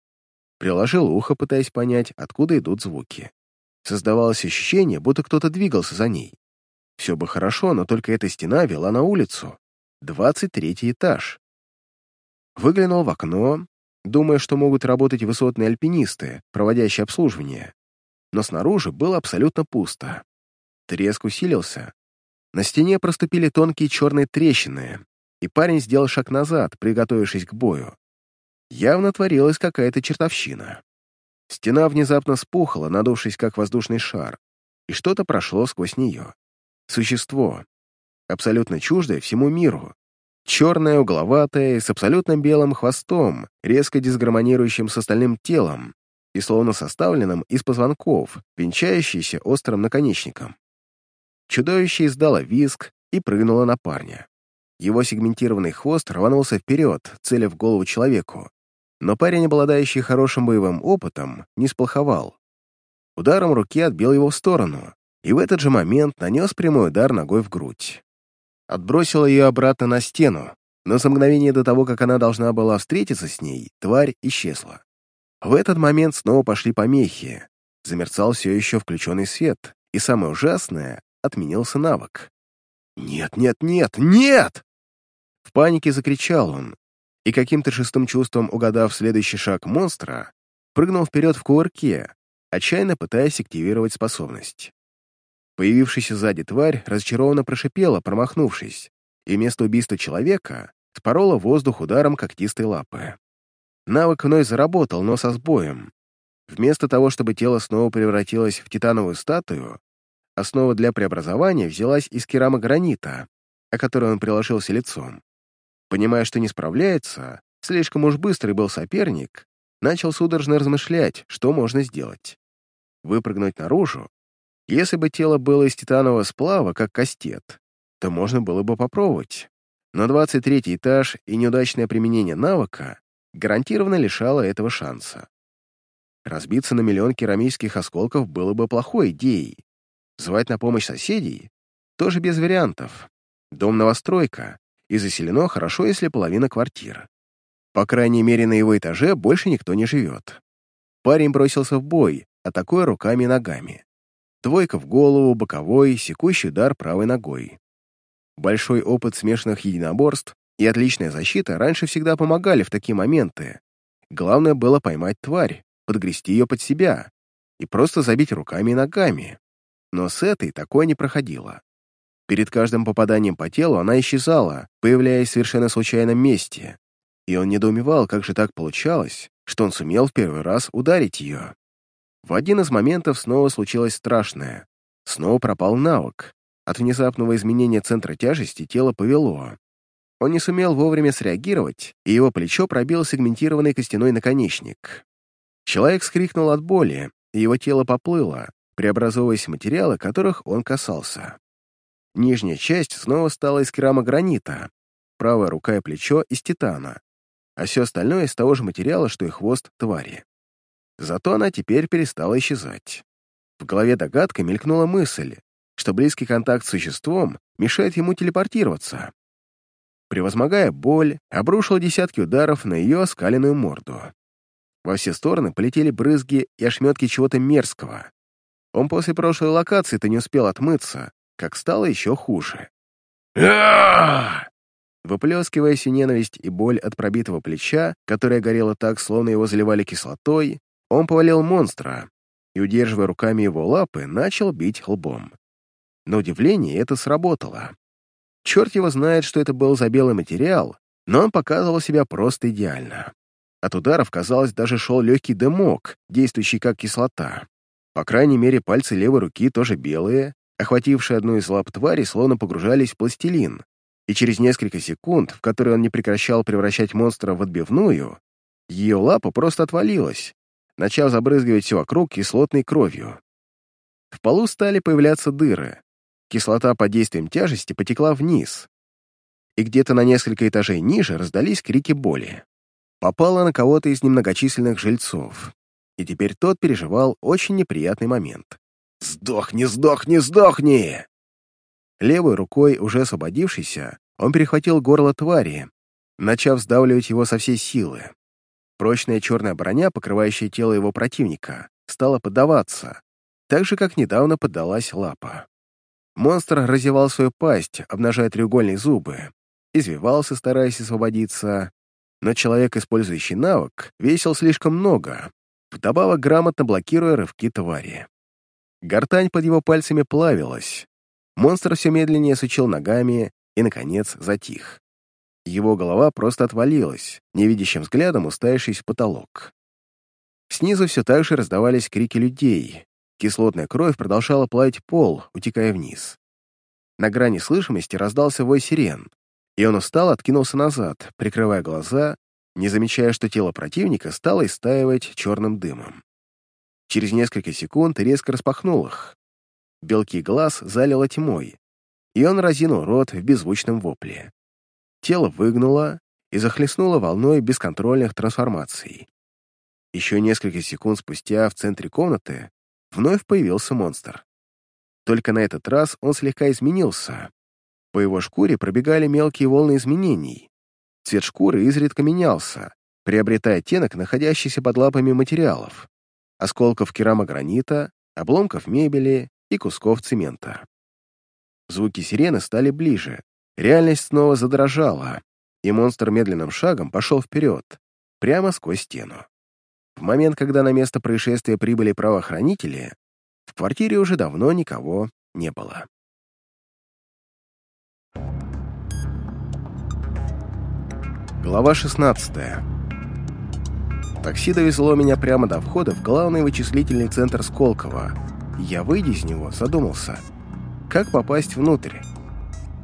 Приложил ухо, пытаясь понять, откуда идут звуки. Создавалось ощущение, будто кто-то двигался за ней. Все бы хорошо, но только эта стена вела на улицу. Двадцать третий этаж. Выглянул в окно, думая, что могут работать высотные альпинисты, проводящие обслуживание. Но снаружи было абсолютно пусто. Треск усилился. На стене проступили тонкие черные трещины, и парень сделал шаг назад, приготовившись к бою. Явно творилась какая-то чертовщина. Стена внезапно спухла, надувшись как воздушный шар, и что-то прошло сквозь нее. Существо, абсолютно чуждое всему миру. Черное, угловатое, с абсолютно белым хвостом, резко дисгармонирующим с остальным телом и словно составленным из позвонков, венчающийся острым наконечником. Чудовище издало визг и прыгнуло на парня. Его сегментированный хвост рванулся вперед, целя в голову человеку. Но парень, обладающий хорошим боевым опытом, не сплоховал. Ударом руки отбил его в сторону, и в этот же момент нанес прямой удар ногой в грудь. Отбросил ее обратно на стену, но за мгновение до того, как она должна была встретиться с ней, тварь исчезла. В этот момент снова пошли помехи. Замерцал все еще включенный свет, и самое ужасное — отменился навык. «Нет, нет, нет, нет!» В панике закричал он, и каким-то шестым чувством, угадав следующий шаг монстра, прыгнул вперед в кувырке, отчаянно пытаясь активировать способность. Появившаяся сзади тварь разочарованно прошипела, промахнувшись, и вместо убийства человека спорола воздух ударом когтистой лапы. Навык вновь заработал, но со сбоем. Вместо того, чтобы тело снова превратилось в титановую статую, основа для преобразования взялась из керамогранита, о которой он приложился лицом. Понимая, что не справляется, слишком уж быстрый был соперник, начал судорожно размышлять, что можно сделать. Выпрыгнуть наружу если бы тело было из титанового сплава, как кастет, то можно было бы попробовать. Но 23 этаж и неудачное применение навыка гарантированно лишало этого шанса. Разбиться на миллион керамических осколков было бы плохой идеей. Звать на помощь соседей — тоже без вариантов. Дом-новостройка, и заселено хорошо, если половина квартир. По крайней мере, на его этаже больше никто не живет. Парень бросился в бой, атакуя руками и ногами. Двойка в голову, боковой, секущий удар правой ногой. Большой опыт смешанных единоборств и отличная защита раньше всегда помогали в такие моменты. Главное было поймать тварь, подгрести ее под себя и просто забить руками и ногами. Но с этой такое не проходило. Перед каждым попаданием по телу она исчезала, появляясь в совершенно случайном месте, и он недоумевал, как же так получалось, что он сумел в первый раз ударить ее. В один из моментов снова случилось страшное. Снова пропал навык. От внезапного изменения центра тяжести тело повело. Он не сумел вовремя среагировать, и его плечо пробил сегментированный костяной наконечник. Человек скрикнул от боли, и его тело поплыло, преобразовываясь в материалы, которых он касался. Нижняя часть снова стала из керамогранита, правая рука и плечо — из титана, а все остальное — из того же материала, что и хвост твари. Зато она теперь перестала исчезать. В голове догадка мелькнула мысль, что близкий контакт с существом мешает ему телепортироваться. Превозмогая боль, обрушил десятки ударов на ее оскаленную морду. Во все стороны полетели брызги и ошметки чего-то мерзкого. Он после прошлой локации-то не успел отмыться, как стало еще хуже. Выплескивая всю ненависть и боль от пробитого плеча, которое горело так, словно его заливали кислотой, он повалил монстра и, удерживая руками его лапы, начал бить лбом. На удивление это сработало. Черт его знает, что это был за белый материал, но он показывал себя просто идеально. От ударов, казалось, даже шел легкий дымок, действующий как кислота. По крайней мере, пальцы левой руки тоже белые, охватившие одну из лап твари, словно погружались в пластилин, и через несколько секунд, в которые он не прекращал превращать монстра в отбивную, ее лапа просто отвалилась, начав забрызгивать все вокруг кислотной кровью. В полу стали появляться дыры. Кислота под действием тяжести потекла вниз, и где-то на несколько этажей ниже раздались крики боли. Попала на кого-то из немногочисленных жильцов, и теперь тот переживал очень неприятный момент. «Сдохни, сдохни, сдохни!» Левой рукой, уже освободившийся, он перехватил горло твари, начав сдавливать его со всей силы. Прочная черная броня, покрывающая тело его противника, стала поддаваться, так же, как недавно поддалась лапа. Монстр разевал свою пасть, обнажая треугольные зубы, извивался, стараясь освободиться, но человек, использующий навык, весил слишком много, вдобавок грамотно блокируя рывки твари. Гортань под его пальцами плавилась. Монстр все медленнее сучил ногами и, наконец, затих. Его голова просто отвалилась, невидящим взглядом уставившись в потолок. Снизу все так же раздавались крики людей. Кислотная кровь продолжала плавить пол, утекая вниз. На грани слышимости раздался вой сирен, и он устал откинулся назад, прикрывая глаза, не замечая, что тело противника стало истаивать черным дымом. Через несколько секунд резко распахнул их. Белки глаз залило тьмой, и он разинул рот в беззвучном вопле. Тело выгнуло и захлестнуло волной бесконтрольных трансформаций. Еще несколько секунд спустя в центре комнаты вновь появился монстр. Только на этот раз он слегка изменился. По его шкуре пробегали мелкие волны изменений. Цвет шкуры изредка менялся, приобретая оттенок находящийся под лапами материалов, осколков керамогранита, обломков мебели и кусков цемента. Звуки сирены стали ближе, реальность снова задрожала, и монстр медленным шагом пошел вперед, прямо сквозь стену. В момент, когда на место происшествия прибыли правоохранители, в квартире уже давно никого не было. Глава 16 Такси довезло меня прямо до входа в главный вычислительный центр Сколково. Я, выйдя из него, задумался, как попасть внутрь.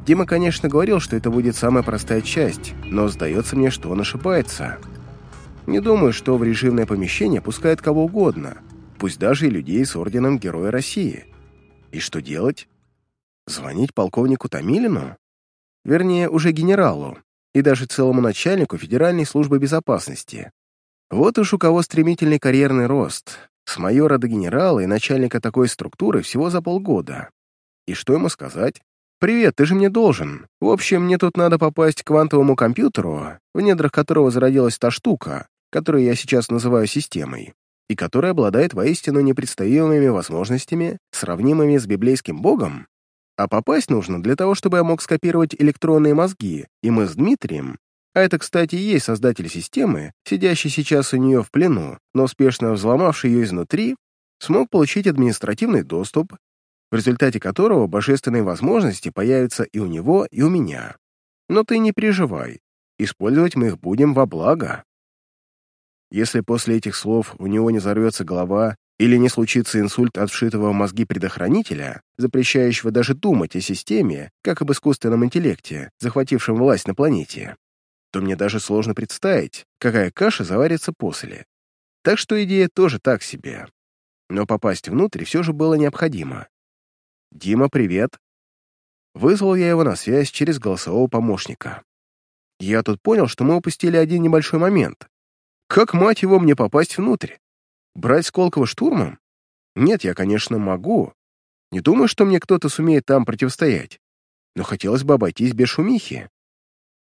Дима, конечно, говорил, что это будет самая простая часть, но сдается мне, что он ошибается. Не думаю, что в режимное помещение пускают кого угодно, пусть даже и людей с орденом Героя России. И что делать? Звонить полковнику Томилину? Вернее, уже генералу, и даже целому начальнику Федеральной службы безопасности. Вот уж у кого стремительный карьерный рост. С майора до генерала и начальника такой структуры всего за полгода. И что ему сказать? «Привет, ты же мне должен. В общем, мне тут надо попасть к квантовому компьютеру, в недрах которого зародилась та штука, которую я сейчас называю системой, и которая обладает воистину непредставимыми возможностями, сравнимыми с библейским богом. А попасть нужно для того, чтобы я мог скопировать электронные мозги, и мы с Дмитрием, а это, кстати, и есть создатель системы, сидящий сейчас у нее в плену, но успешно взломавший ее изнутри, смог получить административный доступ в результате которого божественные возможности появятся и у него, и у меня. Но ты не переживай, использовать мы их будем во благо. Если после этих слов у него не взорвется голова или не случится инсульт от вшитого в мозги предохранителя, запрещающего даже думать о системе, как об искусственном интеллекте, захватившем власть на планете, то мне даже сложно представить, какая каша заварится после. Так что идея тоже так себе. Но попасть внутрь все же было необходимо. «Дима, привет!» Вызвал я его на связь через голосового помощника. Я тут понял, что мы упустили один небольшой момент. Как, мать его, мне попасть внутрь? Брать Сколково штурмом? Нет, я, конечно, могу. Не думаю, что мне кто-то сумеет там противостоять. Но хотелось бы обойтись без шумихи.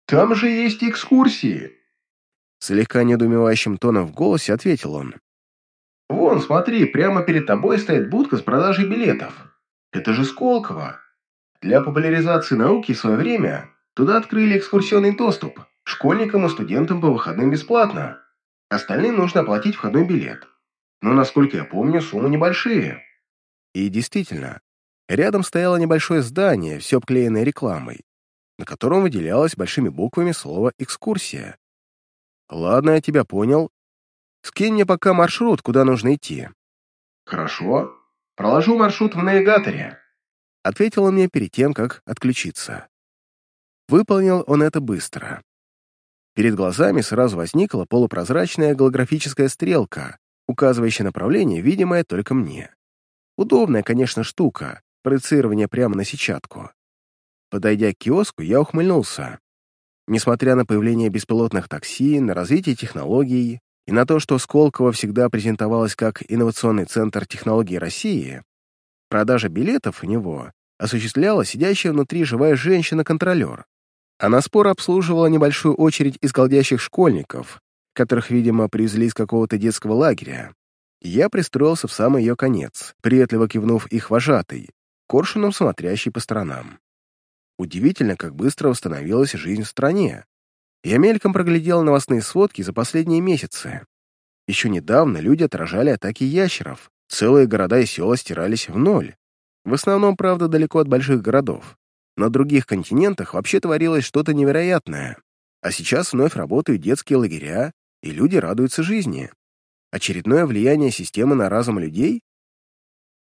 «Там же есть экскурсии!» Слегка недоумевающим тоном в голосе ответил он. «Вон, смотри, прямо перед тобой стоит будка с продажей билетов. Это же Сколково. Для популяризации науки в свое время туда открыли экскурсионный доступ. Школьникам и студентам по выходным бесплатно. Остальным нужно оплатить входной билет. Но, насколько я помню, суммы небольшие. И действительно, рядом стояло небольшое здание, все обклеенное рекламой, на котором выделялось большими буквами слово «экскурсия». «Ладно, я тебя понял. Скинь мне пока маршрут, куда нужно идти». «Хорошо. Проложу маршрут в навигаторе», — ответил он мне перед тем, как отключиться. Выполнил он это быстро. Перед глазами сразу возникла полупрозрачная голографическая стрелка, указывающая направление, видимое только мне. Удобная, конечно, штука, проецирование прямо на сетчатку. Подойдя к киоску, я ухмыльнулся. Несмотря на появление беспилотных такси, на развитие технологий, и на то, что Сколково всегда презентовалось как инновационный центр технологий России, продажа билетов у него осуществляла сидящая внутри живая женщина-контролер. Она споро обслуживала небольшую очередь из голдящих школьников, которых, видимо, привезли из какого-то детского лагеря. Я пристроился в самый ее конец, приветливо кивнув их вожатой, коршуном смотрящий по сторонам. Удивительно, как быстро восстановилась жизнь в стране. Я мельком проглядел новостные сводки за последние месяцы. Еще недавно люди отражали атаки ящеров, целые города и села стирались в ноль. В основном, правда, далеко от больших городов. На других континентах вообще творилось что-то невероятное. А сейчас вновь работают детские лагеря, и люди радуются жизни. Очередное влияние системы на разум людей?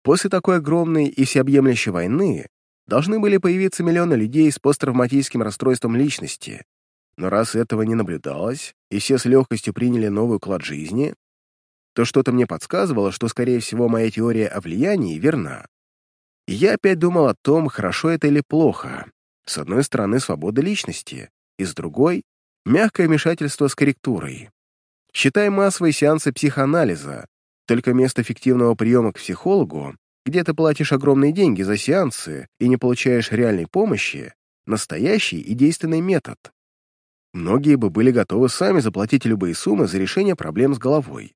После такой огромной и всеобъемлющей войны должны были появиться миллионы людей с посттравматическим расстройством личности, но раз этого не наблюдалось, и все с легкостью приняли новый уклад жизни, то что-то мне подсказывало, что, скорее всего, моя теория о влиянии верна. И я опять думал о том, хорошо это или плохо. С одной стороны, свобода личности, и с другой — мягкое вмешательство с корректурой. Считай массовые сеансы психоанализа, только вместо эффективного приема к психологу где ты платишь огромные деньги за сеансы и не получаешь реальной помощи, настоящий и действенный метод. Многие бы были готовы сами заплатить любые суммы за решение проблем с головой.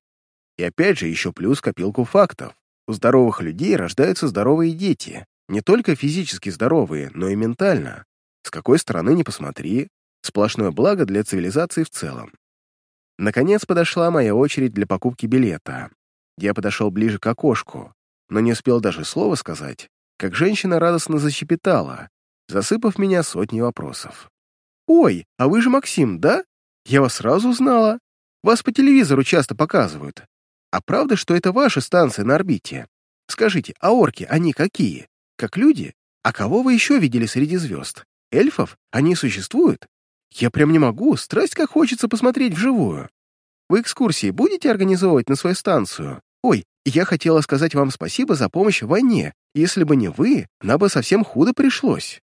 И опять же, еще плюс копилку фактов. У здоровых людей рождаются здоровые дети, не только физически здоровые, но и ментально. С какой стороны ни посмотри, сплошное благо для цивилизации в целом. Наконец подошла моя очередь для покупки билета. Я подошел ближе к окошку, но не успел даже слова сказать, как женщина радостно защепетала, засыпав меня сотней вопросов. «Ой, а вы же Максим, да? Я вас сразу узнала. Вас по телевизору часто показывают. А правда, что это ваша станция на орбите? Скажите, а орки, они какие? Как люди? А кого вы еще видели среди звезд? Эльфов? Они существуют? Я прям не могу, страсть как хочется посмотреть вживую. Вы экскурсии будете организовывать на свою станцию? Ой, я хотела сказать вам спасибо за помощь в войне. Если бы не вы, нам бы совсем худо пришлось.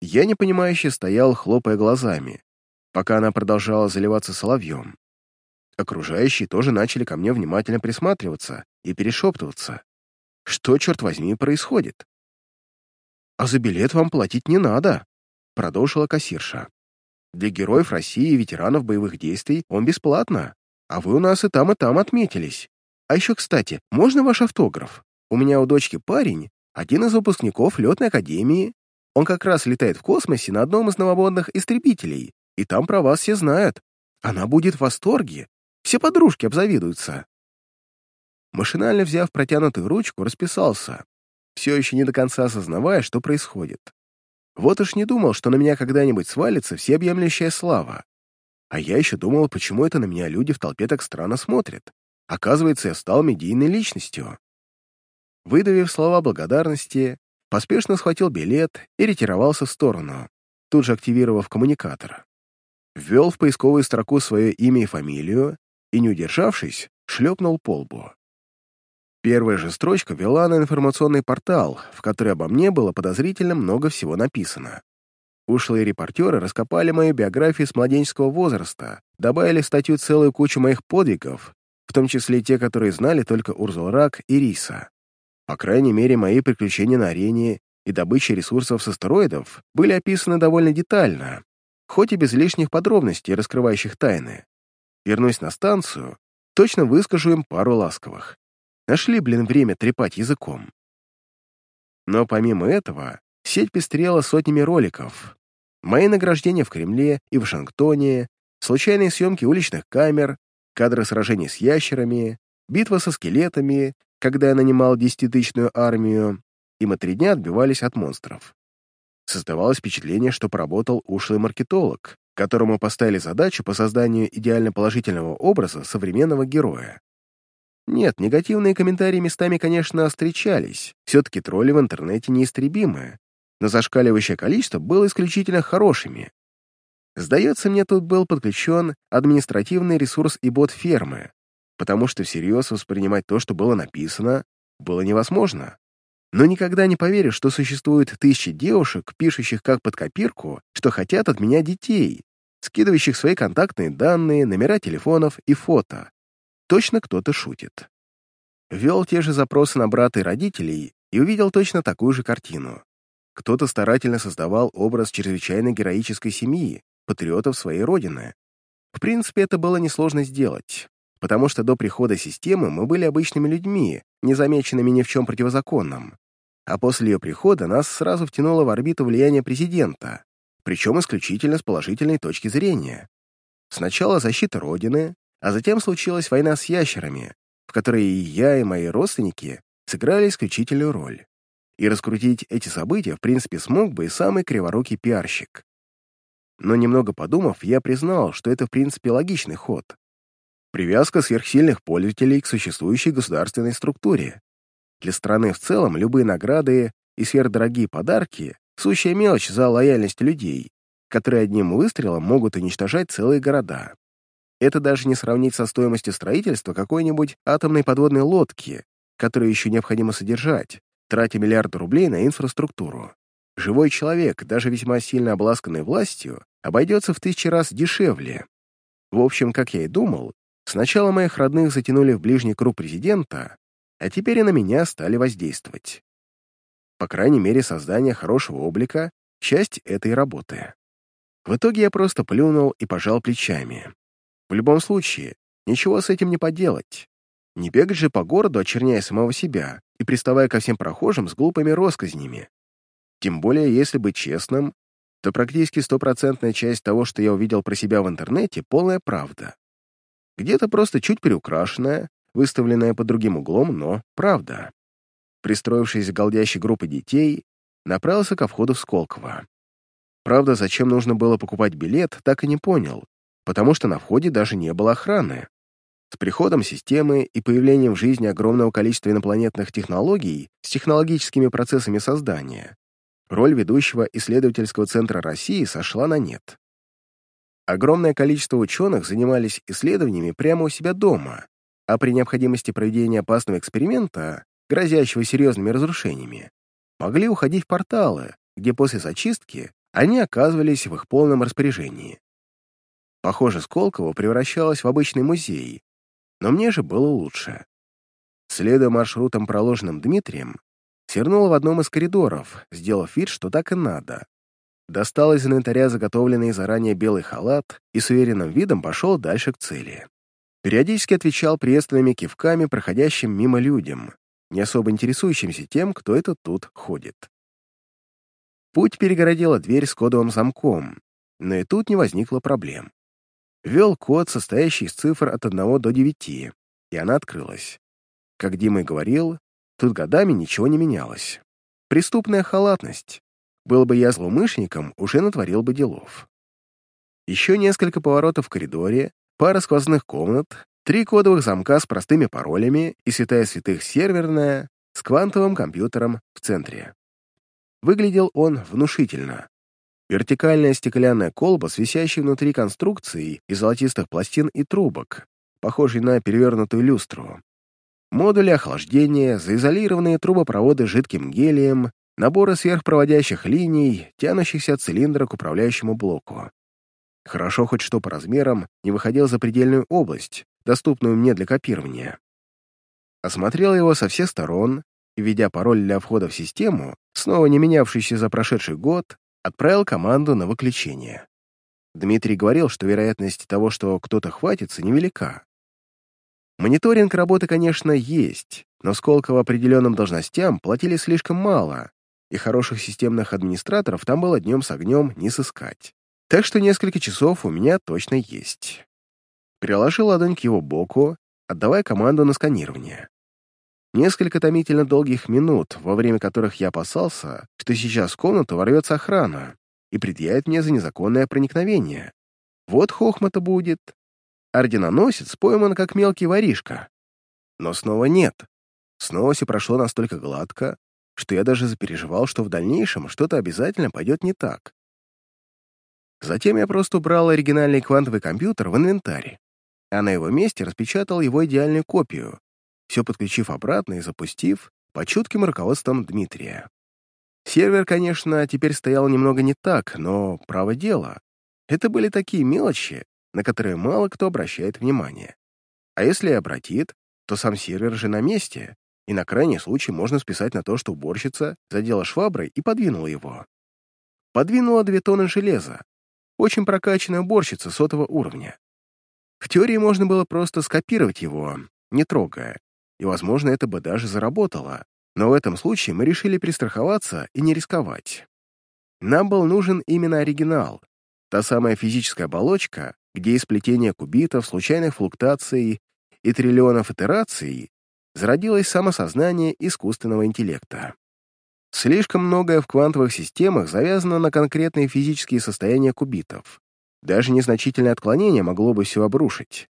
Я непонимающе стоял, хлопая глазами, пока она продолжала заливаться соловьем. Окружающие тоже начали ко мне внимательно присматриваться и перешептываться. Что, черт возьми, происходит? «А за билет вам платить не надо», — продолжила кассирша. «Для героев России и ветеранов боевых действий он бесплатно, а вы у нас и там, и там отметились. А еще, кстати, можно ваш автограф? У меня у дочки парень, один из выпускников летной академии. Он как раз летает в космосе на одном из новомодных истребителей, и там про вас все знают. Она будет в восторге. Все подружки обзавидуются». Машинально взяв протянутую ручку, расписался, все еще не до конца осознавая, что происходит. Вот уж не думал, что на меня когда-нибудь свалится всеобъемлющая слава. А я еще думал, почему это на меня люди в толпе так странно смотрят. Оказывается, я стал медийной личностью. Выдавив слова благодарности, поспешно схватил билет и ретировался в сторону, тут же активировав коммуникатор. Ввел в поисковую строку свое имя и фамилию и, не удержавшись, шлепнул по лбу. Первая же строчка вела на информационный портал, в который обо мне было подозрительно много всего написано. Ушлые репортеры раскопали мою биографию с младенческого возраста, добавили в статью целую кучу моих подвигов, в том числе те, которые знали только Урзулрак и Риса. По крайней мере, мои приключения на арене и добыча ресурсов с астероидов были описаны довольно детально, хоть и без лишних подробностей, раскрывающих тайны. Вернусь на станцию, точно выскажу им пару ласковых. Нашли, блин, время трепать языком. Но помимо этого, сеть пестрела сотнями роликов. Мои награждения в Кремле и Вашингтоне, случайные съемки уличных камер, кадры сражений с ящерами, битва со скелетами, когда я нанимал десятитысячную армию, и мы три дня отбивались от монстров. Создавалось впечатление, что поработал ушлый маркетолог, которому поставили задачу по созданию идеально положительного образа современного героя. Нет, негативные комментарии местами, конечно, встречались. Все-таки тролли в интернете неистребимы. Но зашкаливающее количество было исключительно хорошими. Сдается мне, тут был подключен административный ресурс и бот фермы, потому что всерьез воспринимать то, что было написано, было невозможно. Но никогда не поверю, что существует тысячи девушек, пишущих как под копирку, что хотят от меня детей, скидывающих свои контактные данные, номера телефонов и фото. Точно кто-то шутит. Ввел те же запросы на брата и родителей и увидел точно такую же картину. Кто-то старательно создавал образ чрезвычайно героической семьи, патриотов своей родины. В принципе, это было несложно сделать, потому что до прихода системы мы были обычными людьми, незамеченными ни в чем противозаконном. А после ее прихода нас сразу втянуло в орбиту влияния президента, причем исключительно с положительной точки зрения. Сначала защита Родины, а затем случилась война с ящерами, в которой и я, и мои родственники сыграли исключительную роль. И раскрутить эти события, в принципе, смог бы и самый криворукий пиарщик. Но немного подумав, я признал, что это, в принципе, логичный ход. Привязка сверхсильных пользователей к существующей государственной структуре. Для страны в целом любые награды и сверхдорогие подарки — сущая мелочь за лояльность людей, которые одним выстрелом могут уничтожать целые города. Это даже не сравнить со стоимостью строительства какой-нибудь атомной подводной лодки, которую еще необходимо содержать, тратя миллиарды рублей на инфраструктуру. Живой человек, даже весьма сильно обласканный властью, обойдется в тысячи раз дешевле. В общем, как я и думал, сначала моих родных затянули в ближний круг президента, а теперь и на меня стали воздействовать. По крайней мере, создание хорошего облика — часть этой работы. В итоге я просто плюнул и пожал плечами. В любом случае, ничего с этим не поделать. Не бегать же по городу, очерняя самого себя и приставая ко всем прохожим с глупыми росказнями. Тем более, если быть честным, то практически стопроцентная часть того, что я увидел про себя в интернете, полная правда. Где-то просто чуть приукрашенная, выставленная под другим углом, но правда. Пристроившись к голдящей группы детей, направился ко входу в Сколково. Правда, зачем нужно было покупать билет, так и не понял, потому что на входе даже не было охраны. С приходом системы и появлением в жизни огромного количества инопланетных технологий с технологическими процессами создания, роль ведущего исследовательского центра России сошла на нет. Огромное количество ученых занимались исследованиями прямо у себя дома, а при необходимости проведения опасного эксперимента, грозящего серьезными разрушениями, могли уходить в порталы, где после зачистки они оказывались в их полном распоряжении. Похоже, Сколково превращалось в обычный музей, но мне же было лучше. Следуя маршрутам, проложенным Дмитрием, свернул в одном из коридоров, сделав вид, что так и надо. Достал из инвентаря заготовленный заранее белый халат и с уверенным видом пошел дальше к цели. Периодически отвечал приветственными кивками проходящим мимо людям, не особо интересующимся тем, кто это тут ходит. Путь перегородила дверь с кодовым замком, но и тут не возникло проблем. Ввел код, состоящий из цифр от 1 до 9, и она открылась. Как Дима и говорил, тут годами ничего не менялось. Преступная халатность. Был бы я злоумышленником, уже натворил бы делов. Еще несколько поворотов в коридоре, пара сквозных комнат, три кодовых замка с простыми паролями и святая святых серверная с квантовым компьютером в центре. Выглядел он внушительно. Вертикальная стеклянная колба с висящей внутри конструкцией из золотистых пластин и трубок, похожей на перевернутую люстру. Модули охлаждения, заизолированные трубопроводы жидким гелием, наборы сверхпроводящих линий, тянущихся от цилиндра к управляющему блоку. Хорошо хоть что по размерам не выходил за предельную область, доступную мне для копирования. Осмотрел его со всех сторон и, введя пароль для входа в систему, снова не менявшийся за прошедший год, отправил команду на выключение. Дмитрий говорил, что вероятность того, что кто-то хватится, невелика. Мониторинг работы, конечно, есть, но Сколково определенным должностям платили слишком мало, и хороших системных администраторов там было днем с огнем не сыскать. Так что несколько часов у меня точно есть. Приложил ладонь к его боку, отдавая команду на сканирование. Несколько томительно долгих минут, во время которых я опасался, что сейчас в комнату ворвется охрана и предъявит мне за незаконное проникновение. Вот хохма-то будет. Орденоносец пойман как мелкий воришка. Но снова нет. Снова все прошло настолько гладко, что я даже запереживал, что в дальнейшем что-то обязательно пойдет не так. Затем я просто убрал оригинальный квантовый компьютер в инвентарь, а на его месте распечатал его идеальную копию, все подключив обратно и запустив под чутким руководством Дмитрия. Сервер, конечно, теперь стоял немного не так, но право дело. Это были такие мелочи, на которые мало кто обращает внимание. А если и обратит, то сам сервер же на месте, и на крайний случай можно списать на то, что уборщица задела шваброй и подвинула его. Подвинула две тонны железа. Очень прокачанная уборщица сотого уровня. В теории можно было просто скопировать его, не трогая, и, возможно, это бы даже заработало. Но в этом случае мы решили перестраховаться и не рисковать. Нам был нужен именно оригинал, та самая физическая оболочка, где из сплетения кубитов, случайных флуктаций и триллионов итераций зародилось самосознание искусственного интеллекта. Слишком многое в квантовых системах завязано на конкретные физические состояния кубитов. Даже незначительное отклонение могло бы все обрушить.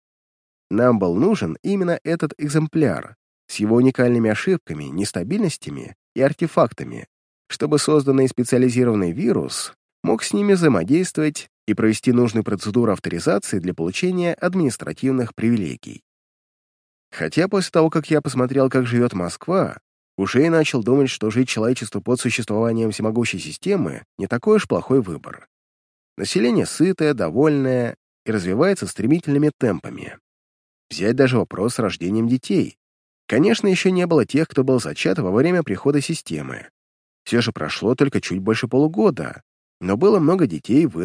Нам был нужен именно этот экземпляр с его уникальными ошибками, нестабильностями и артефактами, чтобы созданный специализированный вирус мог с ними взаимодействовать и провести нужную процедуру авторизации для получения административных привилегий. Хотя после того, как я посмотрел, как живет Москва, уже и начал думать, что жить человечеству под существованием всемогущей системы не такой уж плохой выбор. Население сытое, довольное и развивается стремительными темпами. Взять даже вопрос с рождением детей. Конечно, еще не было тех, кто был зачат во время прихода системы. Все же прошло только чуть больше полугода, но было много детей, вынужденных